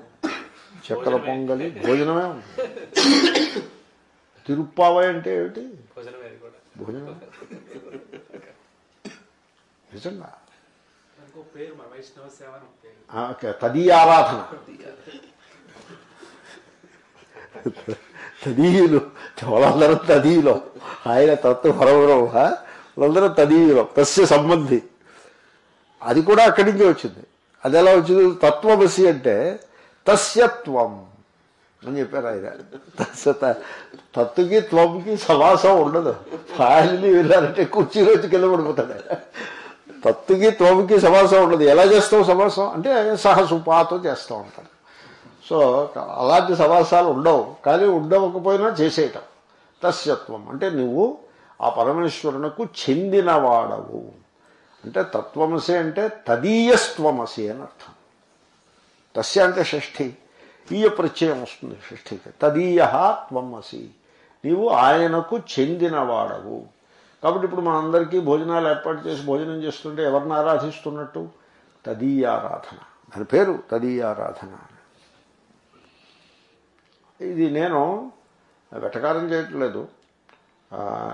చక్కెర పొంగలి భోజనమే ఉంటుంది. తిరుప్పావై అంటే ఏమిటి? భోజనం నిజంగా? ఇంకో పేరు మా వైష్ణవ సేవ అని ఒక పేరు ఆ, ఓకే. తదీయారాధన తదీయులు. వాళ్ళందరూ తదీయులు. ఆయన తత్వ పరబ్రహ్మ. వాళ్ళందరూ తదీయులు. తస్య సంబంధి. అది కూడా అక్కడి నుంచి వచ్చింది. అది ఎలా వచ్చింది? తత్వమసి అంటే తస్యత్వం అని చెప్పారు ఆయన. తత్తుకి త్వంకి సమాసం ఉండదు. ఫాయిల్ని వెళ్ళాలంటే కుర్చీలోంచి కింద పడిపోతాడు తత్తుకి త్వముకి సమాసం ఉండదు. ఎలా చేస్తావు సమాసం? అంటే సహసుపాతో చేస్తూ ఉంటాడు. సో అలాంటి సవాసాలు ఉండవు. కానీ ఉండవకపోయినా చేసేయటం. తస్యత్వం. అంటే నువ్వు ఆ పరమేశ్వరునకు చెందినవాడవు. అంటే తత్వమసి అంటే తదీయస్త్వమసి అని అర్థం. తస్య అంటే షష్ఠి. ఈయ ప్రత్యయం వస్తుంది షష్ఠికి. తదీయ త్వమసి. నీవు ఆయనకు చెందినవాడవు. కాబట్టి ఇప్పుడు మనందరికీ భోజనాలు ఏర్పాటు చేసి భోజనం చేస్తుంటే ఎవరిని ఆరాధిస్తున్నట్టు? తదీయారాధన. దాని పేరు తదీయారాధన. ఇది నేను వెటకారం చేయట్లేదు.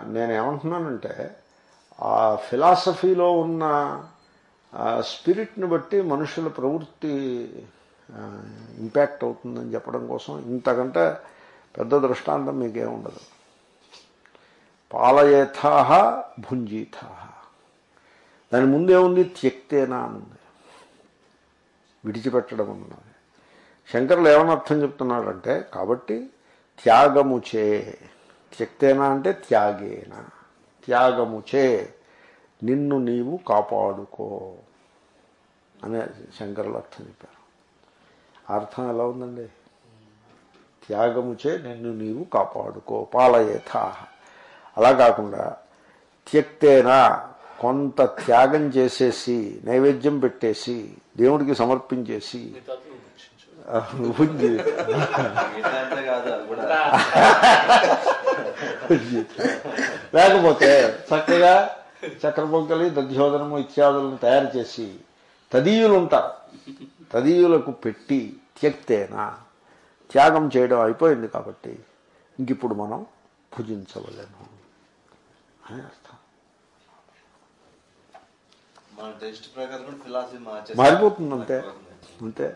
నేనేమంటున్నానంటే ఆ ఫిలాసఫీలో ఉన్న స్పిరిట్ని బట్టి మనుషుల ప్రవృత్తి ఇంపాక్ట్ అవుతుందని చెప్పడం కోసం ఇంతకంటే పెద్ద దృష్టాంతం మీకే ఉండదు. పాలయేథాహ భుంజీథాహ. దాని ముందేముంది? త్యక్తేనా అని ఉంది. విడిచిపెట్టడం అన్నది. శంకరులు ఏమనర్థం అర్థం చెప్తున్నాడంటే కాబట్టి త్యాగముచే త్యక్తేనా అంటే త్యాగేనా? త్యాగముచే నిన్ను నీవు కాపాడుకో అనే శంకరులు అర్థం చెప్పారు. అర్థం ఎలా ఉందండి? త్యాగముచే నిన్ను నీవు కాపాడుకో పాలయేథా. అలా కాకుండా త్యక్తేనా కొంత త్యాగం చేసేసి నైవేద్యం పెట్టేసి దేవుడికి సమర్పించేసి ఉంది లేకపోతే చక్కగా చక్ర పొంకలి దధ్యోదనము ఇత్యాదులను తయారు చేసి తదీయులు ఉంటారు తదీయులకు పెట్టి త్యక్తేనా త్యాగం చేయడం అయిపోయింది కాబట్టి ఇంకిప్పుడు మనం భుజించవలేము అని అర్థం. మారిపోతుంది అంతే అంతే.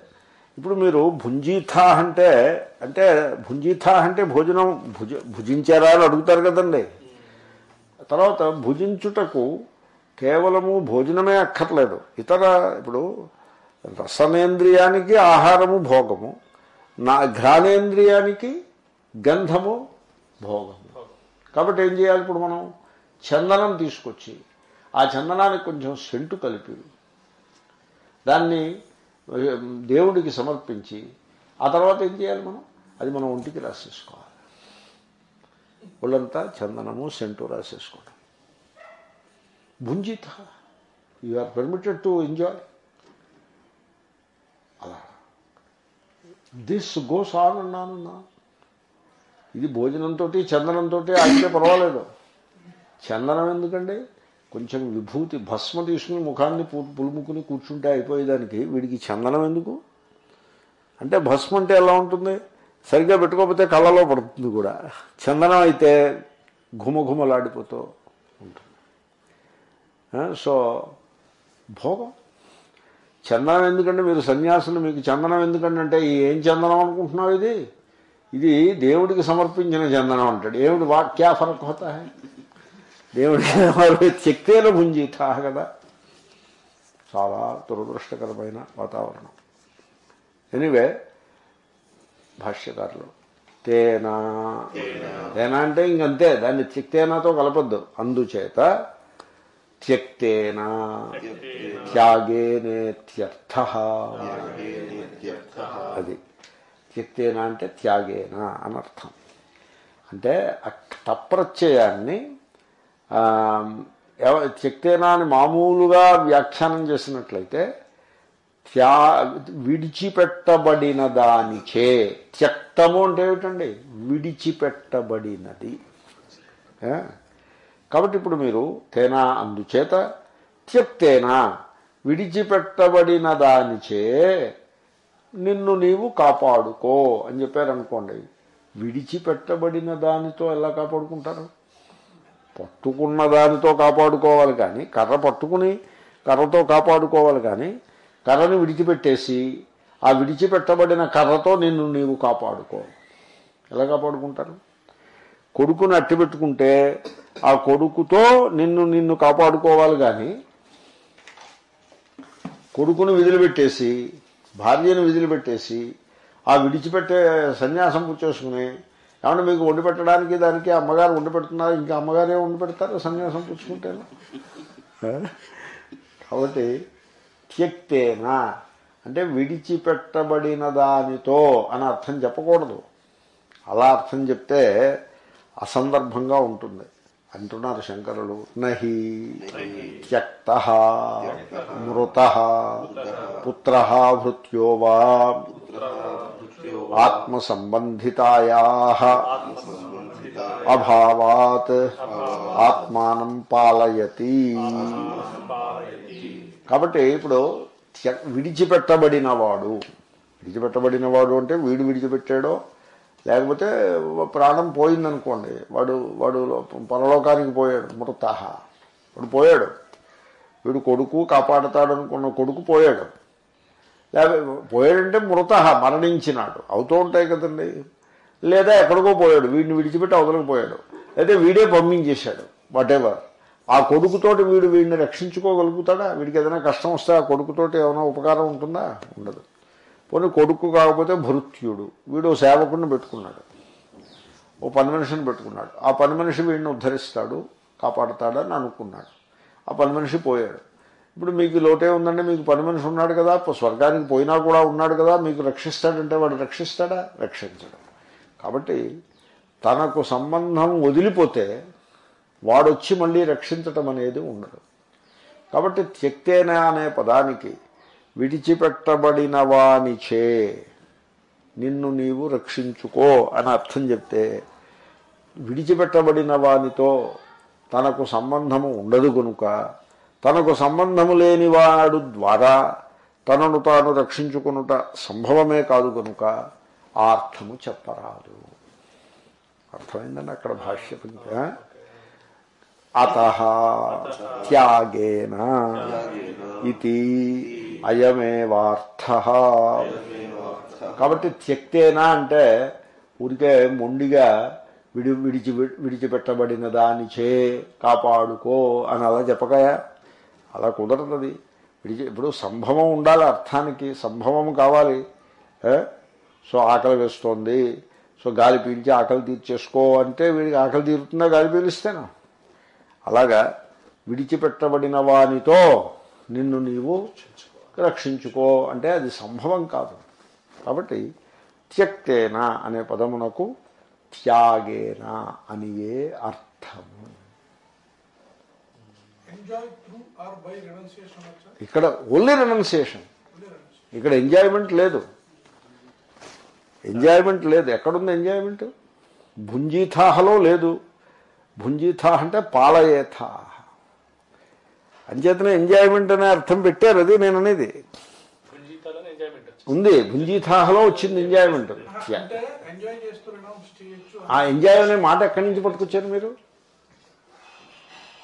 ఇప్పుడు మీరు భుంజీథా అంటే అంటే భుంజీథా అంటే భోజనం భుజ భుజించారా అని అడుగుతారు కదండి. తర్వాత భుజించుటకు కేవలము భోజనమే అక్కర్లేదు. ఇతర ఇప్పుడు రసనేంద్రియానికి ఆహారము భోగము నా ఘ్రాణేంద్రియానికి గంధము భోగము. కాబట్టి ఏం చేయాలి ఇప్పుడు మనం? చందనం తీసుకొచ్చి ఆ చందనానికి కొంచెం సెంటు కలిపి దాన్ని దేవుడికి సమర్పించి ఆ తర్వాత ఏం చేయాలి మనం? అది మనం ఒంటికి రాసేసుకోవాలి. ఒళ్ళంతా చందనము సెంటు రాసేసుకోవడం భుంజిత you are permitted to enjoy అలా. దిస్ గోస్ ఆన్ అన్నాను ఇది భోజనంతో చందనంతో అయితే పర్వాలేదు. చందనం ఎందుకండి? కొంచెం విభూతి భస్మ తీసుకుని ముఖాన్ని పులుముకుని కూర్చుంటే అయిపోయేదానికి వీడికి చందనం ఎందుకు? అంటే భస్మ అంటే ఎలా ఉంటుంది? సరిగ్గా పెట్టుకోకపోతే కళ్ళలో పడుతుంది కూడా. చందనం అయితే ఘుమఘుమలాడిపోతూ ఉంటుంది. సో భోగం. చందనం ఎందుకంటే మీరు సన్యాసులు మీకు చందనం ఎందుకంటే ఏం చందనం అనుకుంటున్నావు ఇది? ఇది దేవుడికి సమర్పించిన చందనం అంటాడు. ఏమిటి వాక్యా ఫరక్ హోతా హై దేవుడికి చెక్తేల భుంజీతా కదా. చాలా దురదృష్టకరమైన వాతావరణం. ఎనివే భాష్యకారులు తేనా. తేనా. అంటే ఇంకంతే దాన్ని త్యక్తేనాతో కలపద్దు. అందుచేత త్యక్తేనా. త్యాగేనేత్యర్థ అది. త్యక్తేనా అంటే త్యాగేనా అని అర్థం అంటే తప్రత్యయాన్ని త్యక్తేనా అని మామూలుగా వ్యాఖ్యానం చేసినట్లయితే త్యా విడిచిపెట్టబడిన దానిచే త్యక్తము అంటే ఏమిటండి? విడిచిపెట్టబడినది. కాబట్టి ఇప్పుడు మీరు తేనా అందుచేత త్యక్తేనా విడిచిపెట్టబడిన దానిచే నిన్ను నీవు కాపాడుకో అని చెప్పారనుకోండి. విడిచిపెట్టబడిన దానితో ఎలా కాపాడుకుంటారు? పట్టుకున్న దానితో కాపాడుకోవాలి కానీ కర్ర పట్టుకుని కర్రతో కాపాడుకోవాలి కానీ కర్రని విడిచిపెట్టేసి ఆ విడిచిపెట్టబడిన కర్రతో నిన్ను నీవు కాపాడుకో. ఎలా కాపాడుకుంటారు? కొడుకుని అట్టి పెట్టుకుంటే ఆ కొడుకుతో నిన్ను నిన్ను కాపాడుకోవాలి కానీ కొడుకుని విదిలిపెట్టేసి భార్యను విదిలిపెట్టేసి ఆ విడిచిపెట్టే సన్యాసం పుచ్చేసుకుని ఏమన్నా మీకు వండి పెట్టడానికి దానికి అమ్మగారు వండి పెడుతున్నారు ఇంకా అమ్మగారే వండి పెడతారు సన్యాసం పుచ్చుకుంటేనే? కాబట్టి త్యక్తేనా? అంటే విడిచిపెట్టబడిన దానితో అని అర్థం చెప్పకూడదు. అలా అర్థం చెప్తే అసందర్భంగా ఉంటుంది. అంటున్నారు శంకరులు. నహి. త్యక్త. మృత. పుత్ర భృత్యోవా ఆత్మసంబంధితాయా అభావాత్ ఆత్మానం పాలయతి. కాబట్టి ఇప్పుడు త్య- విడిచిపెట్టబడినవాడు. విడిచిపెట్టబడినవాడు అంటే వీడు విడిచిపెట్టాడో లేకపోతే ప్రాణం పోయిందనుకోండి వాడు వాడు పరలోకానికి పోయాడు మృతాహ వాడు పోయాడు. వీడు కొడుకు కాపాడతాడు అనుకున్న కొడుకు పోయాడు. లేకపోతే పోయాడంటే మృత మరణించినాడు. అవుతూ ఉంటాయి కదండి. లేదా ఎక్కడికో పోయాడు. వీడిని విడిచిపెట్టి అవతలకు పోయాడు. అయితే వీడే పంపించేశాడు. వాటెవర్ ఆ కొడుకుతోటి వీడు వీడిని రక్షించుకోగలుగుతాడా? వీడికి ఏదైనా కష్టం వస్తే ఆ కొడుకుతోటి ఏమైనా ఉపకారం ఉంటుందా? ఉండదు. పోనీ కొడుకు కాకపోతే భృత్యుడు. వీడు సేవకుడిని పెట్టుకున్నాడు. ఓ పని మనిషిని పెట్టుకున్నాడు. ఆ పని మనిషి వీడిని ఉద్ధరిస్తాడు కాపాడతాడని అనుకున్నాడు. ఆ పని మనిషి పోయాడు. ఇప్పుడు మీకు లోటే ఉందంటే మీకు పని మనిషి ఉన్నాడు కదా స్వర్గానికి పోయినా కూడా ఉన్నాడు కదా మీకు రక్షిస్తాడంటే వాడు రక్షిస్తాడా? రక్షించడం. కాబట్టి తనకు సంబంధం వదిలిపోతే వాడొచ్చి మళ్ళీ రక్షించటం అనేది ఉండదు. కాబట్టి త్యక్తేనే అనే పదానికి విడిచిపెట్టబడిన వానిచే నిన్ను నీవు రక్షించుకో అని అర్థం చెప్తే విడిచిపెట్టబడిన వానితో తనకు సంబంధము ఉండదు కనుక తనకు సంబంధము లేని వాడు ద్వారా తనను తాను రక్షించుకునుట సంభవమే కాదు కనుక ఆ అర్థము చెప్పరాదు. అర్థమైందండి అక్కడ భాష్య అత త్యాగేన ఇది అయమేవార్థ. కాబట్టి త్యక్తేనా అంటే ఊరికే మొండిగా విడి విడిచి విడిచిపెట్టబడిన దానిచే కాపాడుకో అని అలా చెప్పకయా? అలా కుదరదు విడిచి ఇప్పుడు సంభవం ఉండాలి అర్థానికి సంభవం కావాలి. సో ఆకలి వేస్తోంది. సో గాలి పీల్చి ఆకలి తీర్చేసుకో అంటే వీడికి ఆకలి తీరుతుందా గాలి పీలిస్తేనా? అలాగా విడిచిపెట్టబడిన వానితో నిన్ను నీవు రక్షించుకో అంటే అది సంభవం కాదు. కాబట్టి త్యక్తేన అనే పదమునకు త్యాగేన అనియే అర్థము enjoy through or by renunciation వచ్చా ఇక్కడ ఓన్లీ రెనౌన్సియేషన్ ఇక్కడ ఎంజాయ్మెంట్ లేదు. ఎంజాయ్మెంట్ లేదు. ఎక్కడుంది ఎంజాయ్మెంట్ భుంజీథాహలో లేదు. భుంజీథాహ అంటే పాలయేథా అంచేతనే ఎంజాయ్మెంట్ అనే అర్థం పెట్టారు అది నేను అనేది. ఉంది. భుంజీథాహలో వచ్చింది ఎంజాయ్మెంట్ ఆ ఎంజాయ్ అనే మాట ఎక్కడి నుంచి పట్టుకొచ్చారు మీరు?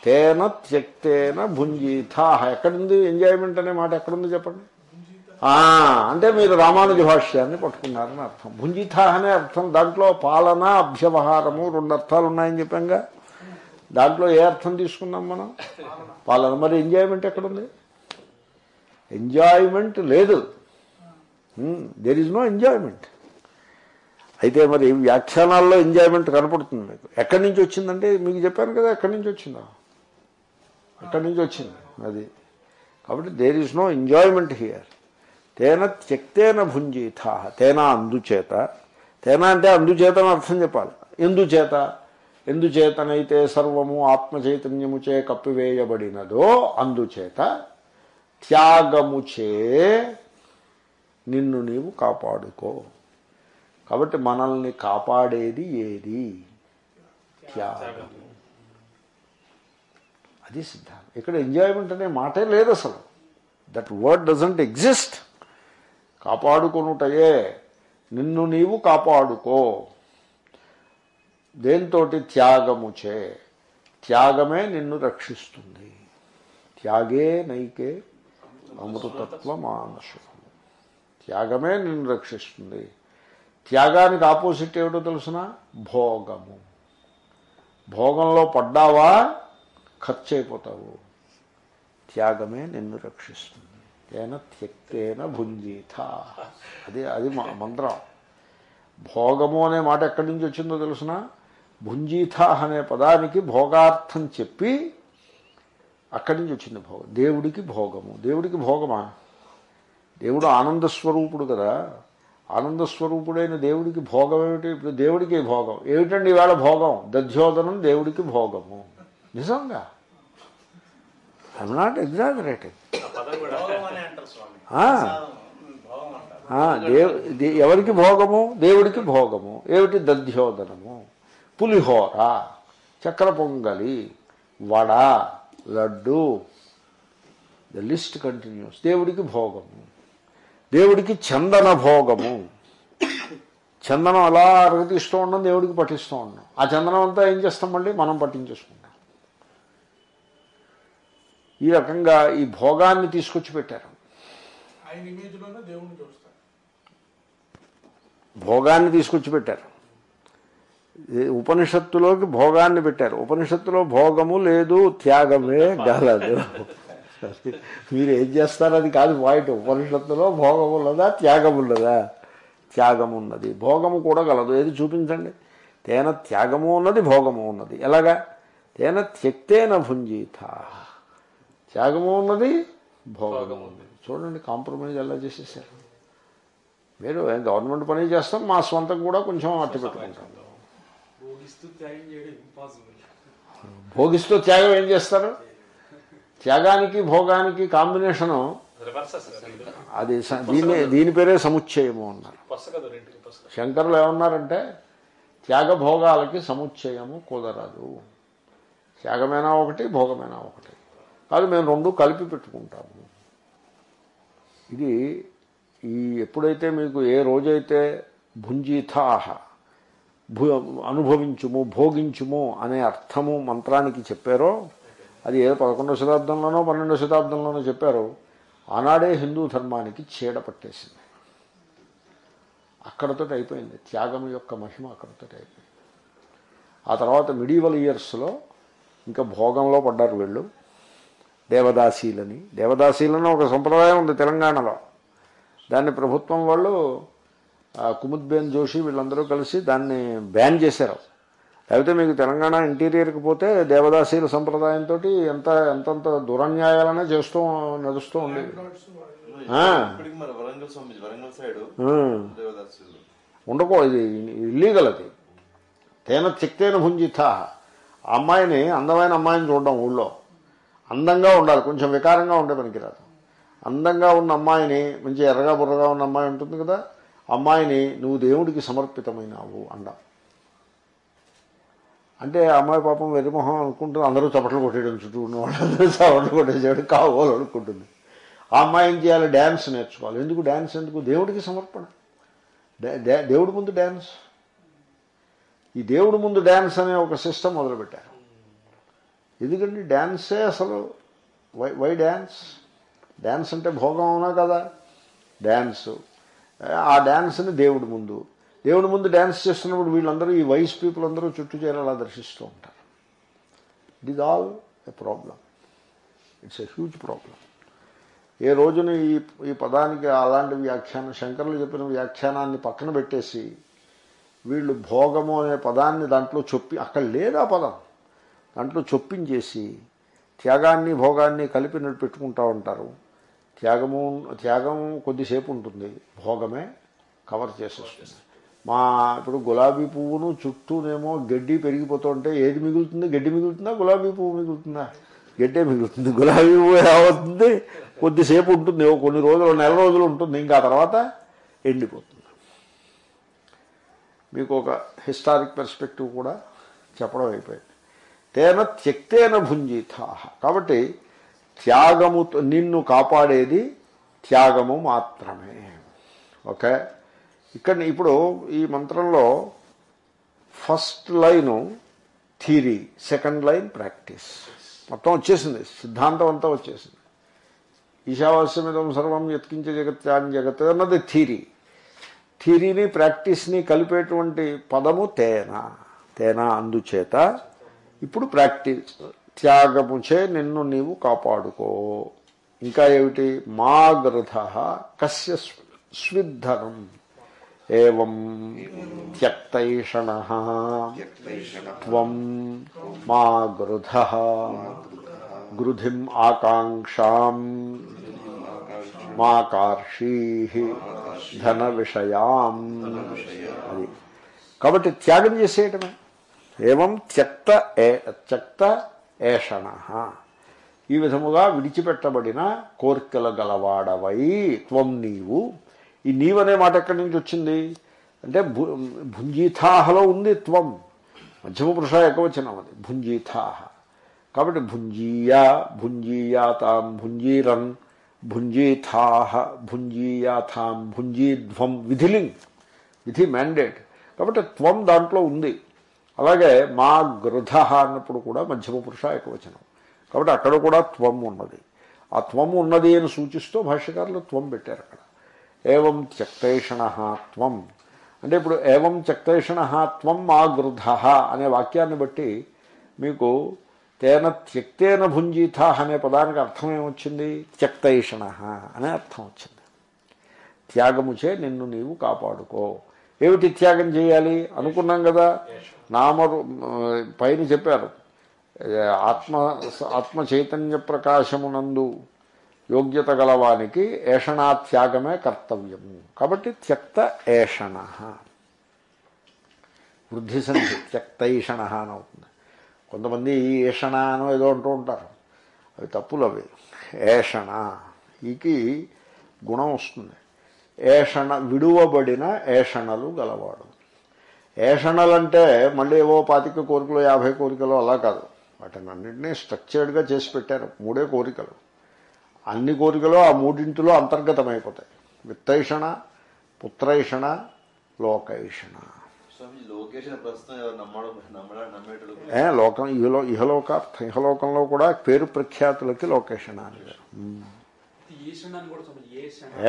తేన త్యక్తేన భుంజీథాహ. ఎక్కడుంది ఎంజాయ్మెంట్ అనే మాట ఎక్కడుంది చెప్పండి? అంటే మీరు రామానుజ భాష్యాన్ని పట్టుకున్నారని అర్థం. భుంజిత అనే అర్థం దాంట్లో పాలన అభ్యవహారము రెండు అర్థాలు ఉన్నాయని చెప్పాంగా. దాంట్లో ఏ అర్థం తీసుకున్నాం మనం? పాలన. మరి ఎంజాయ్మెంట్ ఎక్కడుంది? ఎంజాయ్మెంట్ లేదు. దెర్ ఈజ్ నో ఎంజాయ్మెంట్ అయితే మరి వ్యాఖ్యానాల్లో ఎంజాయ్మెంట్ కనపడుతుంది మీకు. ఎక్కడి నుంచి వచ్చిందంటే మీకు చెప్పాను కదా ఎక్కడి నుంచి వచ్చిందా? ఎక్కడి నుంచి వచ్చింది అది. కాబట్టి there is no enjoyment here తేన త్యక్తేన భుంజీత తేన అందుచేత. తేన అంటే అందుచేత అని అర్థం చెప్పాలి. ఎందుచేత? ఎందుచేతనైతే సర్వము ఆత్మ చైతన్యముచే కప్పివేయబడినదో అందుచేత త్యాగముచే నిన్ను నీవు కాపాడుకో. కాబట్టి మనల్ని కాపాడేది ఏది? త్యాగము. అది సిద్ధాంతం. ఇక్కడ ఎంజాయ్మెంట్ అనే మాటే లేదు అసలు. దట్ వర్డ్ డజంట్ ఎగ్జిస్ట్ కాపాడుకొనుటయే. నిన్ను నీవు కాపాడుకో. దేంతోటి త్యాగముచే? త్యాగమే నిన్ను రక్షిస్తుంది. త్యాగే నైకే అమృతత్వ మానసు త్యాగమే నిన్ను రక్షిస్తుంది. త్యాగానికి ఆపోజిట్ ఏమిటో తెలుసిన? భోగము. భోగంలో పడ్డావా? ఖర్చు అయిపోతావు త్యాగమే నిన్ను రక్షిస్తుంది. తేన త్యక్తేన భుంజీత అది అది మంత్రం. భోగము అనే మాట ఎక్కడి నుంచి వచ్చిందో తెలుసిన? భుంజీత అనే పదానికి భోగార్థం చెప్పి అక్కడి నుంచి వచ్చింది భోగం. దేవుడికి భోగము. దేవుడికి భోగమా? దేవుడు ఆనంద స్వరూపుడు కదా. ఆనంద స్వరూపుడైన దేవుడికి భోగం ఏమిటి? ఇప్పుడు దేవుడికి భోగం. ఏమిటండి ఇవాళ భోగం? దధ్యోదనం దేవుడికి భోగము. నిజంగా? ఐఎమ్ నాట్ ఎగ్జాగరేటింగ్ ఆ. దేవ్ దే- ఎవరికి భోగము? దేవుడికి భోగము. ఏమిటి దధ్యోదనము? పులిహోర చక్ర పొంగలి vada laddu. The list continues దేవుడికి భోగము. దేవుడికి చందన భోగము. చందనం అలా అరగతీస్తూ ఉండడం దేవుడికి పఠిస్తూ ఉన్నాం ఆ చందనం అంతా ఏం చేస్తాం మళ్ళీ? మనం పట్టించేసుకుంటాం. ఈ రకంగా ఈ భోగాన్ని తీసుకొచ్చి పెట్టారు. భోగాన్ని తీసుకొచ్చి పెట్టారు. ఉపనిషత్తులోకి భోగాన్ని పెట్టారు. ఉపనిషత్తులో భోగము లేదు త్యాగమే గలదు మీరు ఏం చేస్తారు? అది కాదు పాయింట్ ఉపనిషత్తులో భోగం ఉన్నదా త్యాగం ఉన్నదా? త్యాగం ఉన్నది. భోగము కూడా గలదు. ఏది చూపించండి? తేన త్యాగము ఉన్నది భోగము ఉన్నది. ఎలాగా? తేన త్యక్తేన భుంజీత. త్యాగము ఉన్నది భోగము ఉన్నది. చూడండి కాంప్రమైజ్ ఎలా చేసేసారు. మీరు ఏం గవర్నమెంట్ పని చేస్తాం మా స్వంతం కూడా కొంచెం అట్టు పెట్టుకుంటాం. భోగిస్తూ త్యాగం త్యాగం ఏం చేస్తారు? త్యాగానికి భోగానికి కాంబినేషను అది దీని దీని పేరే సముచ్చయము అన్నారు. శంకరులు ఏమన్నారంటే త్యాగభోగాలకి సముచ్చయము కుదరదు. త్యాగమైనా ఒకటి భోగమైనా ఒకటి. కాదు మేము రెండు కలిపి పెట్టుకుంటాము. ఇది ఈ ఎప్పుడైతే మీకు ఏ రోజైతే భుంజీథాహ భూ అనుభవించుము భోగించుము అనే అర్థము మంత్రానికి చెప్పారో అది ఏ పదకొండవ శతాబ్దంలోనో పన్నెండవ శతాబ్దంలోనో చెప్పారో ఆనాడే హిందూ ధర్మానికి చీడ పట్టేసింది. అక్కడతో అయిపోయింది. త్యాగం యొక్క మహిమ అక్కడతో అయిపోయింది. ఆ తర్వాత మిడీవల్ ఇయర్స్లో ఇంకా భోగంలో పడ్డారు వీళ్ళు. దేవదాసీలని. దేవదాసీలని ఒక సంప్రదాయం ఉంది తెలంగాణలో. దాన్ని ప్రభుత్వం వాళ్ళు కుముద్బేన్ జోషి వీళ్ళందరూ కలిసి దాన్ని బ్యాన్ చేశారు. లేకపోతే మీకు తెలంగాణ ఇంటీరియర్కి పోతే దేవదాసీల సంప్రదాయంతో ఎంత ఎంతంత దురన్యాయాలనే చేస్తూ నడుస్తూ ఉండేది. దేవదాసులు. ఉండకో ఇది ఇల్లీగల్ అది. తేన చిక్తేన భుంజిత అమ్మాయిని అందమైన అమ్మాయిని చూడడం ఊళ్ళో. అందంగా ఉండాలి. కొంచెం వికారంగా ఉండే పనికిరాదు. అందంగా ఉన్న అమ్మాయిని మంచి ఎర్రగా బుర్రగా ఉన్న అమ్మాయి ఉంటుంది కదా అమ్మాయిని నువ్వు దేవుడికి సమర్పితమైనావు అండ. అంటే అమ్మాయి పాపం వెరిమొహం అనుకుంటూ అందరూ చప్పట్లు కొట్టేయడం చుట్టూ ఉన్న వాళ్ళందరూ చప్పట్లు కొట్టేసాడు కావాలి అనుకుంటుంది. ఆ అమ్మాయి ఏం చేయాలి? డ్యాన్స్ నేర్చుకోవాలి. ఎందుకు డ్యాన్స్ ఎందుకు? దేవుడికి సమర్పణ. దేవుడి ముందు డ్యాన్స్ ఈ దేవుడి ముందు డ్యాన్స్ అనే ఒక సిస్టమ్ మొదలుపెట్టారు. ఎందుకంటే డ్యాన్సే అసలు. వై వై డ్యాన్స్ డ్యాన్స్ అంటే భోగం అవునా కదా? డ్యాన్స్ ఆ డ్యాన్స్ని దేవుడి ముందు. దేవుడి ముందు డ్యాన్స్ చేస్తున్నప్పుడు వీళ్ళందరూ ఈ వైస్ పీపుల్ అందరూ చుట్టూ చేరేలా దర్శిస్తూ ఉంటారు. It is all a problem it's a huge problem ఏ రోజున ఈ ఈ పదానికి అలాంటి వ్యాఖ్యానం శంకర్లు చెప్పిన వ్యాఖ్యానాన్ని పక్కన పెట్టేసి వీళ్ళు భోగము అనే పదాన్ని దాంట్లో చొప్పి అక్కడ లేదా పదం. దాంట్లో చొప్పించేసి త్యాగాన్ని భోగాన్ని కలిపి పెట్టుకుంటా ఉంటారు. త్యాగము త్యాగం కొద్దిసేపు ఉంటుంది. భోగమే కవర్ చేసేస్తుంది. మా ఇప్పుడు గులాబీ పువ్వును చుట్టూనేమో గడ్డి పెరిగిపోతుంటే ఏది మిగులుతుంది? గడ్డి మిగులుతుందా? గులాబీ పువ్వు మిగులుతుందా? గడ్డే మిగులుతుంది. గులాబీ పువ్వు ఏమవుతుంది కొద్దిసేపు ఉంటుంది. కొన్ని రోజులు నెల రోజులు ఉంటుంది. ఇంకా తర్వాత ఎండిపోతుంది. మీకు ఒక హిస్టారిక్ పెర్స్పెక్టివ్ కూడా చెప్పడం అయిపోయింది. తేన త్యక్తేన భుంజితా. కాబట్టి త్యాగము నిన్ను కాపాడేది త్యాగము మాత్రమే. ఓకే? ఇక్కడ ఇప్పుడు ఈ మంత్రంలో first line theory second line practice. మొత్తం వచ్చేసింది సిద్ధాంతం అంతా వచ్చేసింది. ఈశావాస్యమిదం సర్వం ఎత్కించే జగత్యాన్ని జగత్ అన్నది థీరీ థీరీని ప్రాక్టీస్ని కలిపేటువంటి పదము తేన. తేన అందుచేత ఇప్పుడు ప్రాక్టీస్. త్యాగముచే నిన్ను నీవు కాపాడుకో. ఇంకా ఏమిటి? మా గృధ కస్య స్విద్ధనం ఏం త్యక్తైషణ. త్వం మా గృధ గృధిం ఆకాంక్షాం మా కార్షీ ధన విషయాం అది. కాబట్టి త్యాగం చేసేయటమే. ఏవం త్యక్త ఏ త్యక్త ఏషణ ఈ విధముగా విడిచిపెట్టబడిన కోరికల గలవాడవై త్వం నీవు. ఈ నీవనే మాట ఎక్కడి నుంచి వచ్చింది? అంటే భుంజీథాహలో ఉంది త్వం. మధ్యమ పురుష ఏకవచనం అది భుంజీథాహ. కాబట్టి భుంజీయా భుంజీయాతాం భుంజీరన్ భుంజీథాహ భుంజీయాథాం భుంజీధ్వం విధిలింగ్ విధి మ్యాండేట్. కాబట్టి త్వం దాంట్లో ఉంది. అలాగే మా గృధ అన్నప్పుడు కూడా మధ్యమ పురుష ఏకవచనం. కాబట్టి అక్కడ కూడా త్వం ఉన్నది. ఆ త్వం ఉన్నది అని సూచిస్తూ భాష్యకారులు త్వం పెట్టారు అక్కడ. ఏవం త్యక్తేషణ త్వం. అంటే ఇప్పుడు ఏవం త్యక్తేషణ త్వం మా గృధ అనే వాక్యాన్ని బట్టి మీకు తేన త్యక్తేన భుంజీత అనే పదానికి అర్థం ఏమొచ్చింది? త్యక్తైషణ అనే అర్థం వచ్చింది. త్యాగముచే నిన్ను నీవు కాపాడుకో. ఏమిటి త్యాగం చేయాలి? అనుకున్నాం కదా? నామరు పైన చెప్పారు. ఆత్మ ఆత్మ చైతన్య ప్రకాశమునందు యోగ్యత గలవానికి ఏషణా త్యాగమే కర్తవ్యము. కాబట్టి త్యక్త ఏషణ. వృద్ధి సంధి త్యక్తైషణ అని అవుతుంది. కొంతమంది ఈషణ అని ఏదో అంటూ ఉంటారు. అవి తప్పులు అవి. ఏషణ ఈకి గుణం వస్తుంది. ఏషణ విడువబడిన ఏషణలు గలవాడు. ఏషణలంటే మళ్ళీ ఏవో పాతిక కోరికలు యాభై కోరికలు అలా కాదు. వాటిని అన్నింటినీ స్ట్రక్చర్డ్గా చేసి పెట్టారు. మూడే కోరికలు. అన్ని కోరికలు ఆ మూడింటిలో అంతర్గతమైపోతాయి. విత్తైషణ పుత్రైషణ లోకైషణ. లోకం ఇహలో ఇహలోకార్థం ఇహలోకంలో కూడా పేరు ప్రఖ్యాతులకి లోకేషణ అని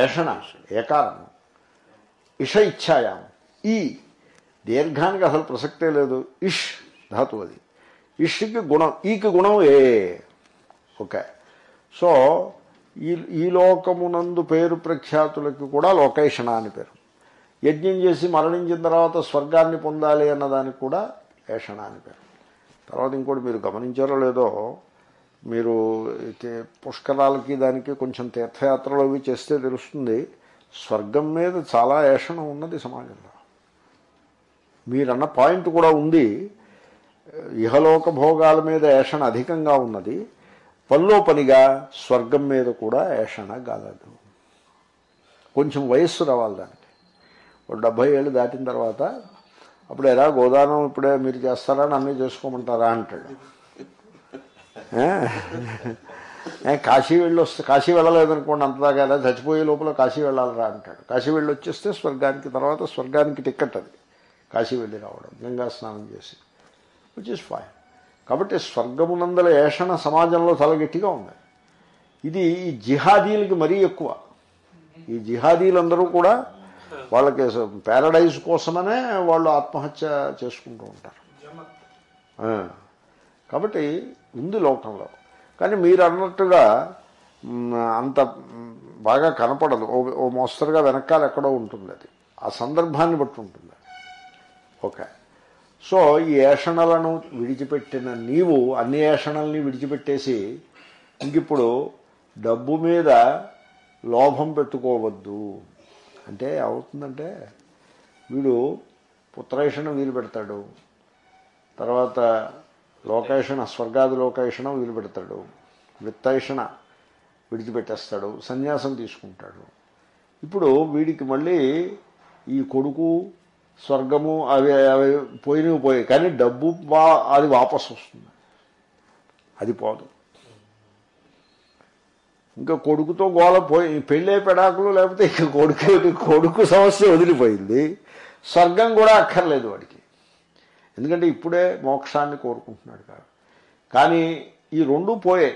ఏషణ ఏకారము ఇష ఇచ్ఛాయాం. ఈ దీర్ఘానికి అసలు ప్రసక్తే లేదు. ఇష్ ధాతు అది. ఇష్కి గుణం ఈకి గుణం ఏ? ఓకే. సో ఈ ఈ లోకమునందు పేరు ప్రఖ్యాతులకి కూడా లోకేషణ అని పేరు. యజ్ఞం చేసి మరణించిన తర్వాత స్వర్గాన్ని పొందాలి అన్నదానికి కూడా ఏషణ అని పేరు. తర్వాత ఇంకోటి మీరు గమనించారో లేదో మీరు అయితే పుష్కరాలకి దానికి కొంచెం తీర్థయాత్రలు అవి చేస్తే తెలుస్తుంది. స్వర్గం మీద చాలా ఏషణ ఉన్నది సమాజంలో. మీరన్న పాయింట్ కూడా ఉంది. ఇహలోక భోగాల మీద ఏషణ అధికంగా ఉన్నది. పనిలో పనిగా స్వర్గం మీద కూడా ఏషణ కాలదు. కొంచెం వయస్సు రావాలి దానికి. ఒక డెబ్భై ఏళ్ళు దాటిన తర్వాత అప్పుడు ఎలా గోదానం ఇప్పుడే మీరు చేస్తారా అని అన్నీ చేసుకోమంటారా అంటాడు. ఏ? కాశీ వెళ్ళి వస్తే కాశీ వెళ్ళలేదనుకోండి అంతదాకా ఎలా చచ్చిపోయే లోపల కాశీ వెళ్ళాలరా అంటాడు. కాశీ వెళ్ళి వచ్చేస్తే స్వర్గానికి తర్వాత స్వర్గానికి టిక్కెట్ అది. కాశీ వెళ్ళి రావడం గంగా స్నానం చేసి. విచ్ ఇస్ ఫైన్ కాబట్టి స్వర్గమునందల ఏషణ సమాజంలో చాలా గట్టిగా ఉంది. ఇది ఈ జిహాదీలకి మరీ ఎక్కువ. ఈ జిహాదీలందరూ కూడా వాళ్ళకి ప్యారడైజ్ కోసమనే వాళ్ళు ఆత్మహత్య చేసుకుంటూ ఉంటారు. కాబట్టి ఉంది లోకంలో. కానీ మీరు అన్నట్టుగా అంత బాగా కనపడదు. ఓ ఓ మోస్తరుగా వెనకాల ఎక్కడో ఉంటుంది అది. ఆ సందర్భాన్ని బట్టి ఉంటుంది. ఓకే సో ఈ ఏషణలను విడిచిపెట్టిన నీవు అన్ని ఏషణల్ని విడిచిపెట్టేసి ఇంకిప్పుడు డబ్బు మీద లోభం పెట్టుకోవద్దు. అంటే అవుతుందంటే వీడు పుత్రేషణ వీలు పెడతాడు తర్వాత లోకేషణ స్వర్గాది లోకేషణ వీలు పెడతాడు విత్తేషణ విడిచిపెట్టేస్తాడు. సన్యాసం తీసుకుంటాడు. ఇప్పుడు వీడికి మళ్ళీ ఈ కొడుకు స్వర్గము అవి అవి పోయినవి పోయాయి కానీ డబ్బు వా అది వాపసు వస్తుంది. అది పోదు. ఇంకా కొడుకుతో గోల పోయి పెళ్ళే పెడాకులు లేకపోతే ఇక కొడుకు కొడుకు సమస్య వదిలిపోయింది. స్వర్గం కూడా అక్కర్లేదు వాడికి. ఎందుకంటే ఇప్పుడే మోక్షాన్ని కోరుకుంటున్నాడు కాదు కానీ ఈ రెండు పోయాయి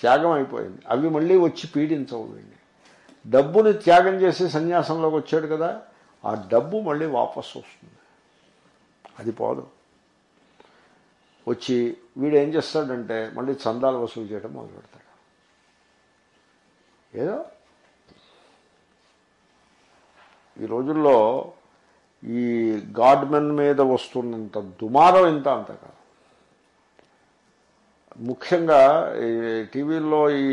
త్యాగం అయిపోయింది. అవి మళ్ళీ వచ్చి పీడించవు వీడిని. డబ్బుని త్యాగం చేసి సన్యాసంలోకి వచ్చాడు కదా ఆ డబ్బు మళ్ళీ వాపసు వస్తుంది. అది పోదు. వచ్చి వీడు ఏం చేస్తాడంటే మళ్ళీ చందాలు వసూలు చేయడం మొదలు పెడతాడు ఏదో? ఈ రోజుల్లో ఈ గాడ్మెన్ మీద వస్తున్నంత దుమారం ఇంత అంతగా ముఖ్యంగా ఈ టీవీల్లో ఈ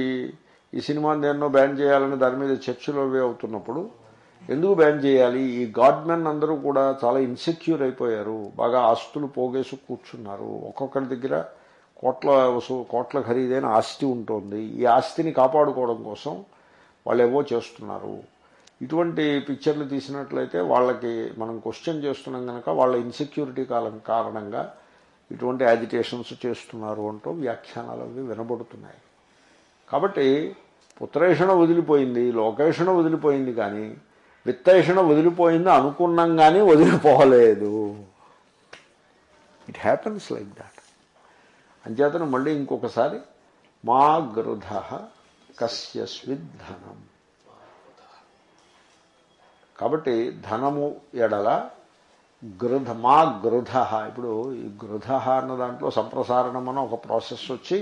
ఈ సినిమాని దేన్నో బ్యాన్ చేయాలని దాని మీద చర్చలు అవి అవుతున్నప్పుడు ఎందుకు బ్యాన్ చేయాలి? ఈ గాడ్మెన్ అందరూ కూడా చాలా ఇన్సెక్యూర్ అయిపోయారు. బాగా ఆస్తులు పోగేసి కూర్చున్నారు. ఒక్కొక్కరి దగ్గర కోట్ల కోట్ల ఖరీదైన ఆస్తి ఉంటుంది. ఈ ఆస్తిని కాపాడుకోవడం కోసం వాళ్ళు ఏవో చేస్తున్నారు. ఇటువంటి పిక్చర్లు తీసినట్లయితే వాళ్ళకి మనం క్వశ్చన్ చేస్తున్నాం కనుక వాళ్ళ ఇన్సెక్యూరిటీ కాలం కారణంగా ఇటువంటి యాజిటేషన్స్ చేస్తున్నారు అంటూ వ్యాఖ్యానాలు అవి వినబడుతున్నాయి. కాబట్టి పుత్రేషణ వదిలిపోయింది లోకేషణ వదిలిపోయింది కానీ విత్తేషణ వదిలిపోయింది అనుకున్నాం కానీ వదిలిపోలేదు. ఇట్ హ్యాపెన్స్ లైక్ దాట్ అంచేతను మళ్ళీ ఇంకొకసారి మా గృధ కస్యస్విద్ ధనం కాబట్టి ధనము ఎడల గృధ మా గృధ ఇప్పుడు ఈ గృధ అన్న దాంట్లో సంప్రసారణం అని ఒక ప్రాసెస్ వచ్చి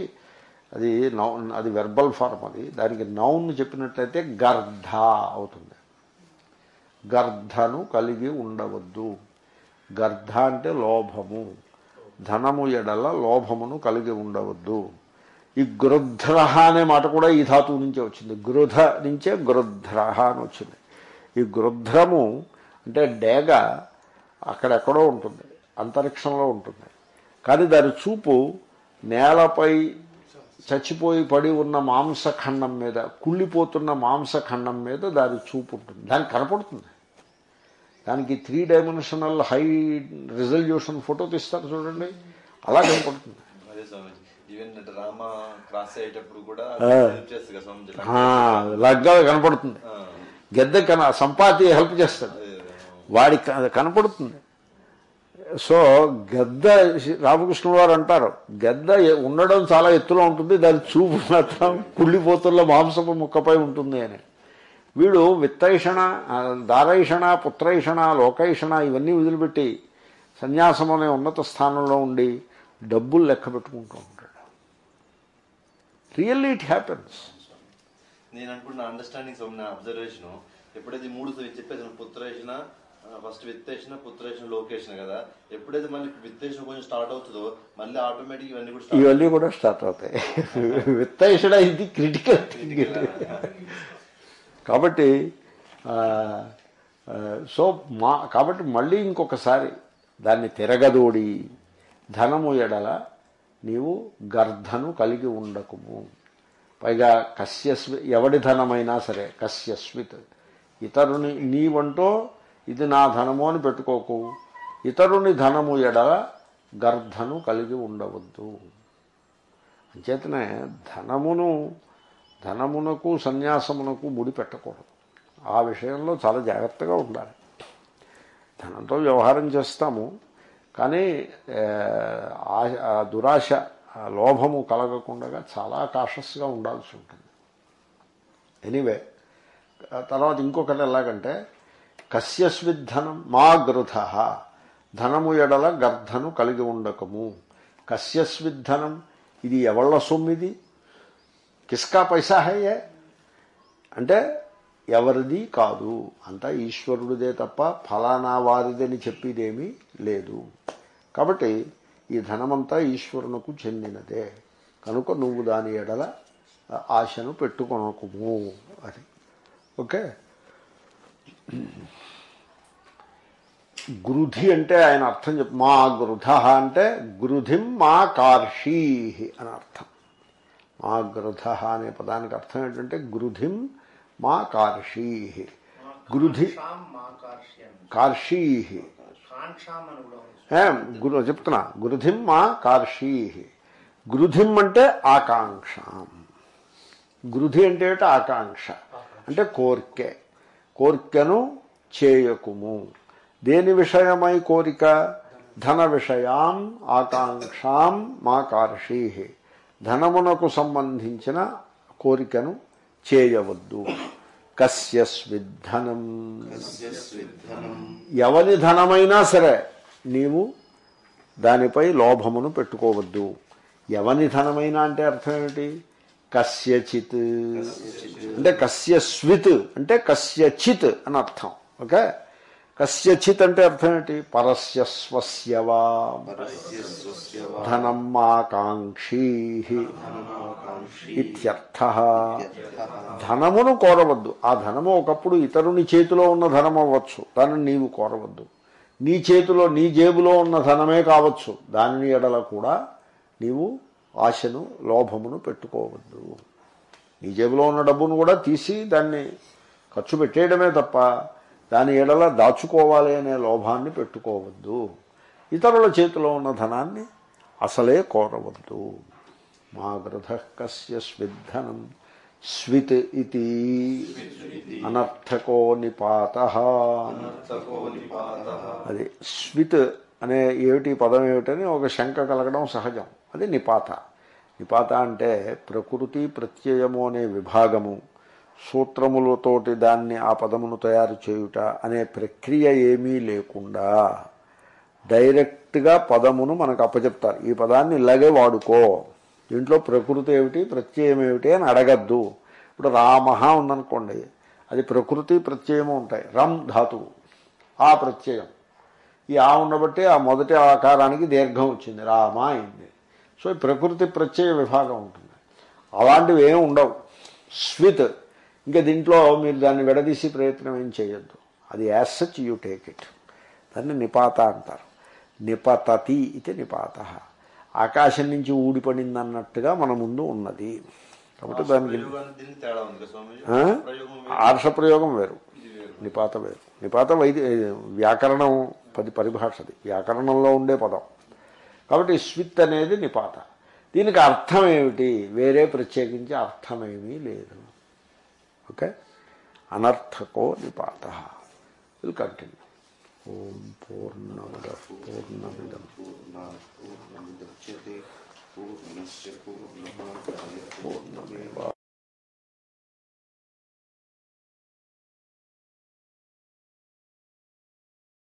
అది నౌన్ అది వెర్బల్ ఫార్మ్ అది. దానికి నౌన్ చెప్పినట్లయితే గర్ధ అవుతుంది. గర్ధను కలిగి ఉండవద్దు. గర్ధ అంటే లోభము. ధనము ఎడల లోభమును కలిగి ఉండవద్దు. ఈ గృధ్ర అనే మాట కూడా ఈ ధాతువు నుంచే వచ్చింది. గృధ నుంచే గృధ్ర అని వచ్చింది. ఈ గృధ్రము అంటే డేగ అక్కడెక్కడో ఉంటుంది. అంతరిక్షంలో ఉంటుంది. కానీ దాని చూపు నేలపై చచ్చిపోయి పడి ఉన్న మాంసఖండం మీద కుళ్ళిపోతున్న మాంసఖండం మీద దాని చూపు ఉంటుంది. దానికి కనపడుతుంది. దానికి three dimensional high resolution photo తీస్తారు చూడండి. అలా కనపడుతుంది లగ్గా కనపడుతుంది. గెద్ద కన సంపాతి హెల్ప్ చేస్తాడు అది కనపడుతుంది. సో గద్ద రామకృష్ణ వారు అంటారు గద్ద ఉండడం చాలా ఎత్తులో ఉంటుంది దాని చూపు మాత్రం కుళ్ళిపోతున్న మాంసపు ముక్కపై ఉంటుంది అని. వీడు విత్తైషణ దారైషణ పుత్రైషణ లోకైషణ ఇవన్నీ వదిలిపెట్టి సన్యాసం అనే ఉన్నత స్థానంలో ఉండి డబ్బులు లెక్క పెట్టుకుంటూ ఉంటాడు. రియల్లీ ఇట్ హ్యాపెన్స్ నేను అనుకుంటున్న అండర్స్టాండింగ్ నా అబ్జర్వేషన్ ఎప్పుడైతే మూడు చెప్పేసిన పుత్రేషణ ఫస్ట్ విత్తేషణ పుత్రేషణ లోకేషణ కదా ఎప్పుడైతే మళ్ళీ విత్తేషణ కొంచెం స్టార్ట్ అవుతుందో మళ్ళీ ఆటోమేటిక్ ఇవన్నీ కూడా స్టార్ట్ ఇవన్నీ కూడా స్టార్ట్ అవుతాయి. విత్తైషణ ఇది క్రిటికల్ థింగ్ కాబట్టి సో మా కాబట్టి మళ్ళీ ఇంకొకసారి దాన్ని తిరగదోడి ధనము ఎడల నీవు గర్ధను కలిగి ఉండకుము. పైగా కస్యస్వి ఎవడి ధనమైనా సరే కస్యస్విత్ ఇతరుని నీవంటో ఇది నా ధనము అని పెట్టుకోకు. ఇతరుని ధనము ఎడల గర్ధను కలిగి ఉండవద్దు. అంచేతనే ధనమును ధనమునకు సన్యాసమునకు ముడి పెట్టకూడదు. ఆ విషయంలో చాలా జాగ్రత్తగా ఉండాలి. ధనంతో వ్యవహారం చేస్తాము కానీ ఆ- దురాశ లోభము కలగకుండా చాలా కాషస్గా ఉండాల్సి ఉంటుంది. ఎనీవే తర్వాత ఇంకొకటి ఎలాగంటే కస్యస్విద్ధనం మా గృధ. ధనము ఎడల గర్ధను కలిగి ఉండకము. కస్యస్విద్ధనం ఇది ఎవళ్ళ సొమ్మిది? కిస్కా పైసా హయ్యే అంటే ఎవరిది కాదు. అంతా ఈశ్వరుడిదే తప్ప ఫలానా వారిదని చెప్పేదేమీ లేదు. కాబట్టి ఈ ధనమంతా ఈశ్వరునకు చెందినదే. కనుక నువ్వు దాని ఎడల ఆశను పెట్టుకొనకుము. అది. ఓకే? గృధి అంటే ఆయన అర్థం చెప్ మా గృధ అంటే గృధిం మా కార్షీ అని అర్థం. మా గృధ అనే పదానికి అర్థం ఏంటంటే గృధిం మా కార్షీ గృధి కాంక్షాం మా కార్ష్యం కార్షీ కాంక్షాం అని కూడా ఉంది. ఏం గురు చెప్తున్నా గృధిం మా కార్షీ గృధిం అంటే ఆకాంక్షాం గృధి అంటే ఏంటి? ఆకాంక్ష అంటే కోరికే కోరికను చేయకుము దేని విషయమై కోరిక ధన విషయాం ఆకాంక్షాం మా కార్షీ ధనమునకు సంబంధించిన కోరికను చేయవద్దు. కస్యస్విద్ధనం. ఎవరి ధనమైనా సరే నీవు దానిపై లోభమును పెట్టుకోవద్దు. ఎవని ధనమైనా అంటే అర్థం ఏమిటి? కస్యచిత్. అంటే కస్యస్విత్ అంటే కస్యచిత్ అని అర్థం. ఓకే? కస్యచిత్ అంటే అర్థం ఏంటి? పరస్య స్వస్యవా ధనం మాకాంక్షీ ఇత్యర్థ. ధనమును కోరవద్దు. ఆ ధనము ఒకప్పుడు ఇతరుని చేతిలో ఉన్న ధనం అవ్వచ్చు. దానిని నీవు కోరవద్దు. నీ చేతిలో నీ జేబులో ఉన్న ధనమే కావచ్చు. దానిని ఎడల కూడా నీవు ఆశను లోభమును పెట్టుకోవద్దు. నీ జేబులో ఉన్న డబ్బును కూడా తీసి దాన్ని ఖర్చు పెట్టేయడమే తప్ప దాని ఎడల దాచుకోవాలి అనే లోభాన్ని పెట్టుకోవద్దు. ఇతరుల చేతిలో ఉన్న ధనాన్ని అసలే కోరవద్దు. మా గృధ కస్య స్విద్ధనం స్విత్ ఇది అనర్థకో నిపాత. అది స్విత్ అనే ఏమిటి పదం ఏమిటని ఒక శంక కలగడం సహజం. అది నిపాత. నిపాత అంటే ప్రకృతి ప్రత్యయము అనే విభాగము. సూత్రములతోటి దాన్ని ఆ పదమును తయారు చేయుట అనే ప్రక్రియ ఏమీ లేకుండా డైరెక్ట్గా పదమును మనకు అప్పచెప్తారు. ఈ పదాన్ని ఇలాగే వాడుకో. దీంట్లో ప్రకృతి ఏమిటి ప్రత్యయం ఏమిటి అని అడగద్దు. ఇప్పుడు రామహ ఉందనుకోండి అది ప్రకృతి ప్రత్యయము ఉంటాయి. రమ్ ధాతువు ఆ ప్రత్యయం. ఈ ఆ ఉండబట్టి ఆ మొదటి ఆకారానికి దీర్ఘం వచ్చింది. రామ అయింది. సో ప్రకృతి ప్రత్యయ విభాగం ఉంటుంది. అలాంటివి ఏమి ఉండవు. స్విత్ ఇంకా దీంట్లో మీరు దాన్ని విడదీసి ప్రయత్నం ఏం చేయొద్దు. అది as such you take it దాన్ని నిపాత అంటారు. నిపతతి ఇది నిపాత. ఆకాశం నుంచి ఊడిపడింది అన్నట్టుగా మన ముందు ఉన్నది. కాబట్టి దానికి ఆర్ష ప్రయోగం వేరు. నిపాత వేరు. నిపాత వైద్య వ్యాకరణం పది పరిభాషది. వ్యాకరణంలో ఉండే పదం. కాబట్టి స్విత్ అనేది నిపాత. దీనికి అర్థం ఏమిటి? వేరే ప్రత్యేకించి అర్థమేమీ లేదు. ఓకే అనర్థకో నిపాత విల్ కంటిన్యూ ఓం పూర్ణముద పూర్ణమిదం పూర్ణముద్యతే పూర్ణస్య పూర్ణమాదాయ పూర్ణమేవ